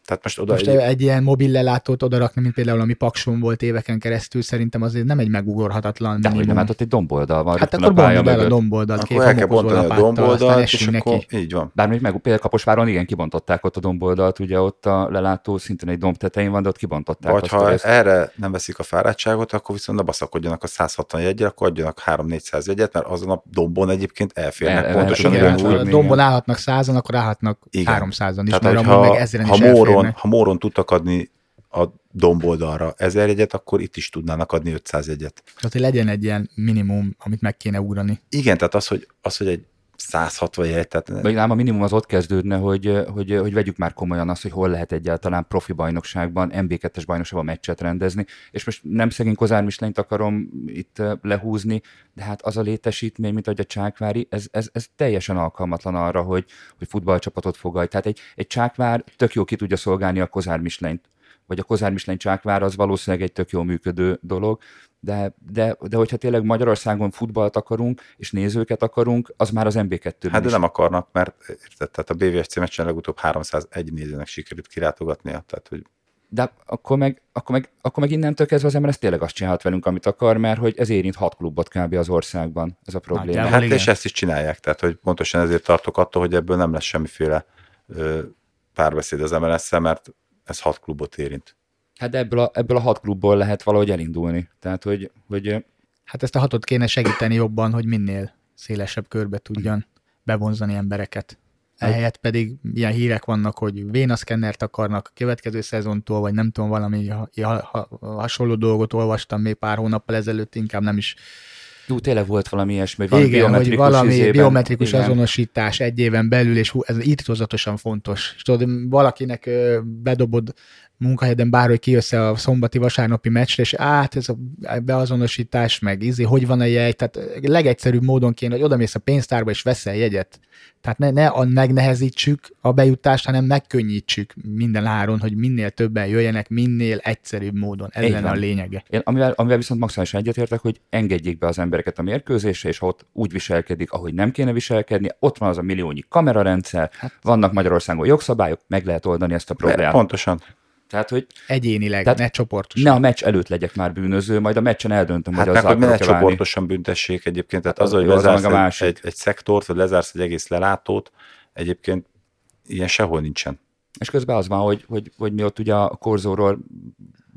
Tehát most oda Most egy, egy ilyen mobil lelátót odarakni, mint például ami Pakson volt éveken keresztül, szerintem azért nem egy megugorhatatlan De hogy nem, hát ott egy domboldal van. Hát akkor bontsd el a domboldalt akkor el kell bontani a domboldalt, és akkor neki. így van. Bár még meg például Kaposváron igen kibontották ott a domboldalt, ugye ott a lelátó szintén egy domb tetején van, de ott kibontották Vagy ha részt. erre nem veszik a fáradtságot, akkor viszont ne baszakodjanak a 160 jegyre, akkor adjanak 3-400 jegyet, mert azon a dombon egyébként elférnek El- pontosan igen, a dombon állhatnak százan, akkor állhatnak Igen. 300-an is, mert meg ezeren ha, is móron, ha móron tudtak adni a domboldalra 1000 jegyet, akkor itt is tudnának adni 500 jegyet. Tehát, hogy legyen egy ilyen minimum, amit meg kéne ugrani. Igen, tehát az, hogy, az, hogy egy 160 jegy, tehát Vagy ám a minimum az ott kezdődne, hogy, hogy, hogy vegyük már komolyan azt, hogy hol lehet egyáltalán profi bajnokságban, MB2-es bajnokságban meccset rendezni. És most nem szegény Kozár Mislenyt akarom itt eh, lehúzni, de hát az a létesítmény, mint ahogy a Csákvári, ez, ez, ez teljesen alkalmatlan arra, hogy, hogy futballcsapatot fogadj. Tehát egy, egy Csákvár tök jó ki tudja szolgálni a Kozár Mislenyt vagy a Kozár Misleny csákvár, az valószínűleg egy tök jól működő dolog, de, de, de hogyha tényleg Magyarországon futballt akarunk, és nézőket akarunk, az már az MB2-ben Hát de is. nem akarnak, mert érted, tehát a BVSC meccsen legutóbb 301 nézőnek sikerült kilátogatnia, tehát hogy De akkor meg, akkor, meg, akkor meg innentől kezdve az ember ezt tényleg azt csinálhat velünk, amit akar, mert hogy ez érint hat klubot kb. az országban, ez a probléma. Nagyjából. Hát igen. és ezt is csinálják, tehát hogy pontosan ezért tartok attól, hogy ebből nem lesz semmiféle ö, párbeszéd az mls mert ez hat klubot érint. Hát de ebből a, ebből a hat klubból lehet valahogy elindulni. Tehát, hogy, hogy Hát ezt a hatot kéne segíteni jobban, hogy minél szélesebb körbe tudjon bevonzani embereket. Ehelyett pedig ilyen hírek vannak, hogy vénaszkennert akarnak a következő szezontól, vagy nem tudom, valami ha, ha, ha, hasonló dolgot olvastam még pár hónappal ezelőtt, inkább nem is. Jó, tényleg volt valami ilyesmi, hogy valami Igen, hogy biometrikus valami izében- biometrikus igen. azonosítás egy éven belül, és hú, ez írtozatosan fontos. És tudod, valakinek bedobod munkahelyeden bárhogy kijössz a szombati vasárnapi meccsre, és át ez a beazonosítás, meg izé, hogy van a jegy, tehát legegyszerűbb módon kéne, hogy odamész a pénztárba és veszel jegyet. Tehát ne, ne a megnehezítsük a bejutást, hanem megkönnyítsük minden áron, hogy minél többen jöjjenek, minél egyszerűbb módon. Ez lenne a lényege. Én, amivel, amivel viszont maximálisan egyetértek, hogy engedjék be az embereket a mérkőzésre, és ha ott úgy viselkedik, ahogy nem kéne viselkedni, ott van az a milliónyi kamerarendszer, hát, vannak Magyarországon jogszabályok, meg lehet oldani ezt a problémát. pontosan. Tehát, hogy Egyénileg, Tehát ne csoportosan. ne a meccs előtt legyek már bűnöző, majd a meccsen eldöntöm, Hát hogy meg, azzal hogy ne akarok-e válni. csoportosan büntessék egyébként, tehát Hát az, hogy jó, az meg lezársz a egy, másik. egy, egy szektort, vagy lezársz egy egész lelátót, egyébként ilyen sehol nincsen. És közben az van, hogy, hogy, hogy mi ott ugye a korzóról,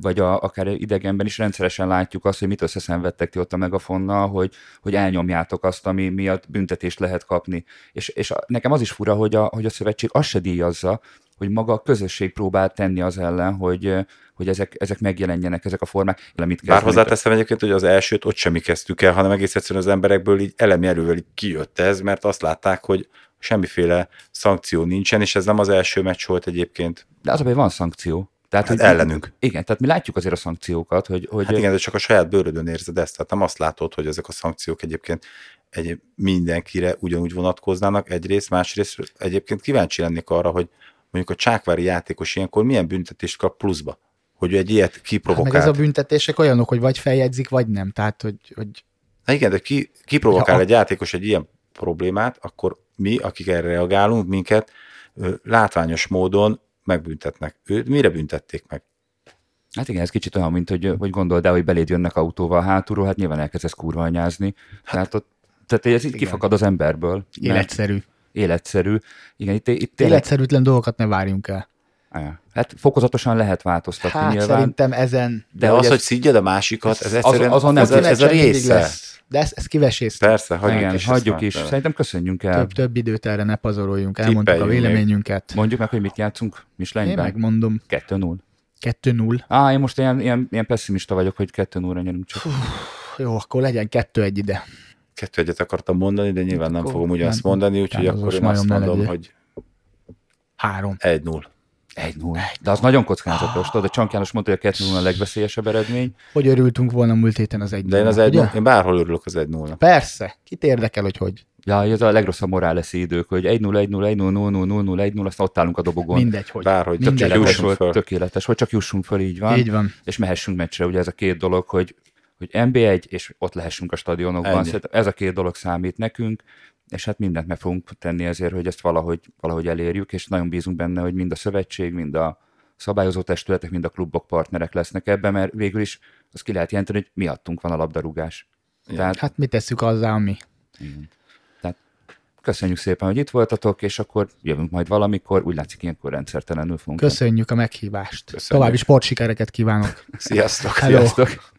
vagy a, akár idegenben is rendszeresen látjuk azt, hogy mit összeszenvedtek ti ott a megafonnal, hogy, hogy elnyomjátok azt, ami miatt büntetést lehet kapni. És, és a, nekem az is fura, hogy a, hogy a szövetség azt se díjazza, hogy maga a közösség próbál tenni az ellen, hogy, hogy ezek, ezek megjelenjenek, ezek a formák. Mit Bár hozzáteszem egyébként, hogy az elsőt ott semmi kezdtük el, hanem egész egyszerűen az emberekből így elemi erővel így kijött ez, mert azt látták, hogy semmiféle szankció nincsen, és ez nem az első meccs volt egyébként. De az a baj, van szankció. Tehát, Hát hogy ellenünk. Igen, tehát mi látjuk azért a szankciókat, hogy, hogy Hát igen, de csak a saját bőrödön érzed ezt, tehát nem azt látod, hogy ezek a szankciók egyébként egy mindenkire ugyanúgy vonatkoznának egyrészt, másrészt egyébként kíváncsi lennék arra, hogy mondjuk a csákvári játékos ilyenkor milyen büntetést kap pluszba, hogy egy ilyet Hát meg ez kiprovokált. a büntetések olyanok, hogy vagy feljegyzik, vagy nem. Tehát, hogy, hogy Na igen, de ki, kiprovokál Ja, egy játékos egy ilyen problémát, akkor mi, akik erre reagálunk, minket ö, látványos módon megbüntetnek. Őt mire büntették meg? Hát igen, ez kicsit olyan, mint hogy, hogy gondold el, hogy beléd jönnek autóval hátulról, hát nyilván elkezdesz kurva anyázni. Tehát, ott, tehát ez így kifakad az emberből. mert életszerű. Igen, itt, itt tényleg, Életszerűtlen dolgokat ne várjunk el. Hát fokozatosan lehet változtatni Hát nyilván. szerintem ezen De, De az, hogy hogy ez- szígyed a másikat, ez egyszerűen azon nem ez, a, ez a része. lesz. De ezt, ezt kiveséztem. Persze, hagyjuk igen, is. hagyjuk is. Szerintem köszönjünk el. Több, több időt erre ne pazoroljunk. Elmondtuk a Tippeljünk még. véleményünket. Mondjuk meg, hogy mit játszunk Én Mislányban. megmondom. 2-0. 2-0. Á, én most ilyen, ilyen, ilyen pessimista vagyok, hogy 2-0-ra nyerünk csak. Jó, akkor legyen 2-1 ide. Kettő egyet akartam mondani, de nyilván nem Akkor fogom ugyanazt nem- mondani, úgyhogy akkor én azt mondom, hogy 3. 1-0. 1-0. De az nagyon kockázatos. Tudod, a Csank János mondta, hogy a 2 a legveszélyesebb eredmény. Hogy örültünk volna múlt héten az egy De én az egy, én bárhol örülök az 1 0 Persze. Kit érdekel, hogy hogy. Ja, ez a legrosszabb morálesz idők, hogy 1-0, 1-0, 1-0, 0-0, 0-0, 1-0, aztán ott állunk a dobogon. Mindegy, hogy. Bárhogy Mindegy, csak Tökéletes jussunk föl. tökéletes volt, csak jussunk föl, így van. Így van. És mehessünk meccsre, ugye ez a két dolog, hogy, hogy NB1, és ott lehessünk a stadionokban. Ennyi. Szerintem ez a két dolog számít nekünk, és hát mindent meg fogunk tenni ezért, hogy ezt valahogy, valahogy elérjük, és nagyon bízunk benne, hogy mind a szövetség, mind a szabályozó testületek, mind a klubok partnerek lesznek ebben, mert végül is azt ki lehet jelenteni, hogy miattunk van a labdarúgás. Igen. Tehát, Hát mit tesszük azzá, ami. tehát köszönjük szépen, hogy itt voltatok, és akkor jövünk majd valamikor, úgy látszik, ilyenkor rendszertelenül fogunk. Köszönjük a meghívást. Köszönjük. További sportsikereket kívánok. Sziasztok! Hello. Sziasztok!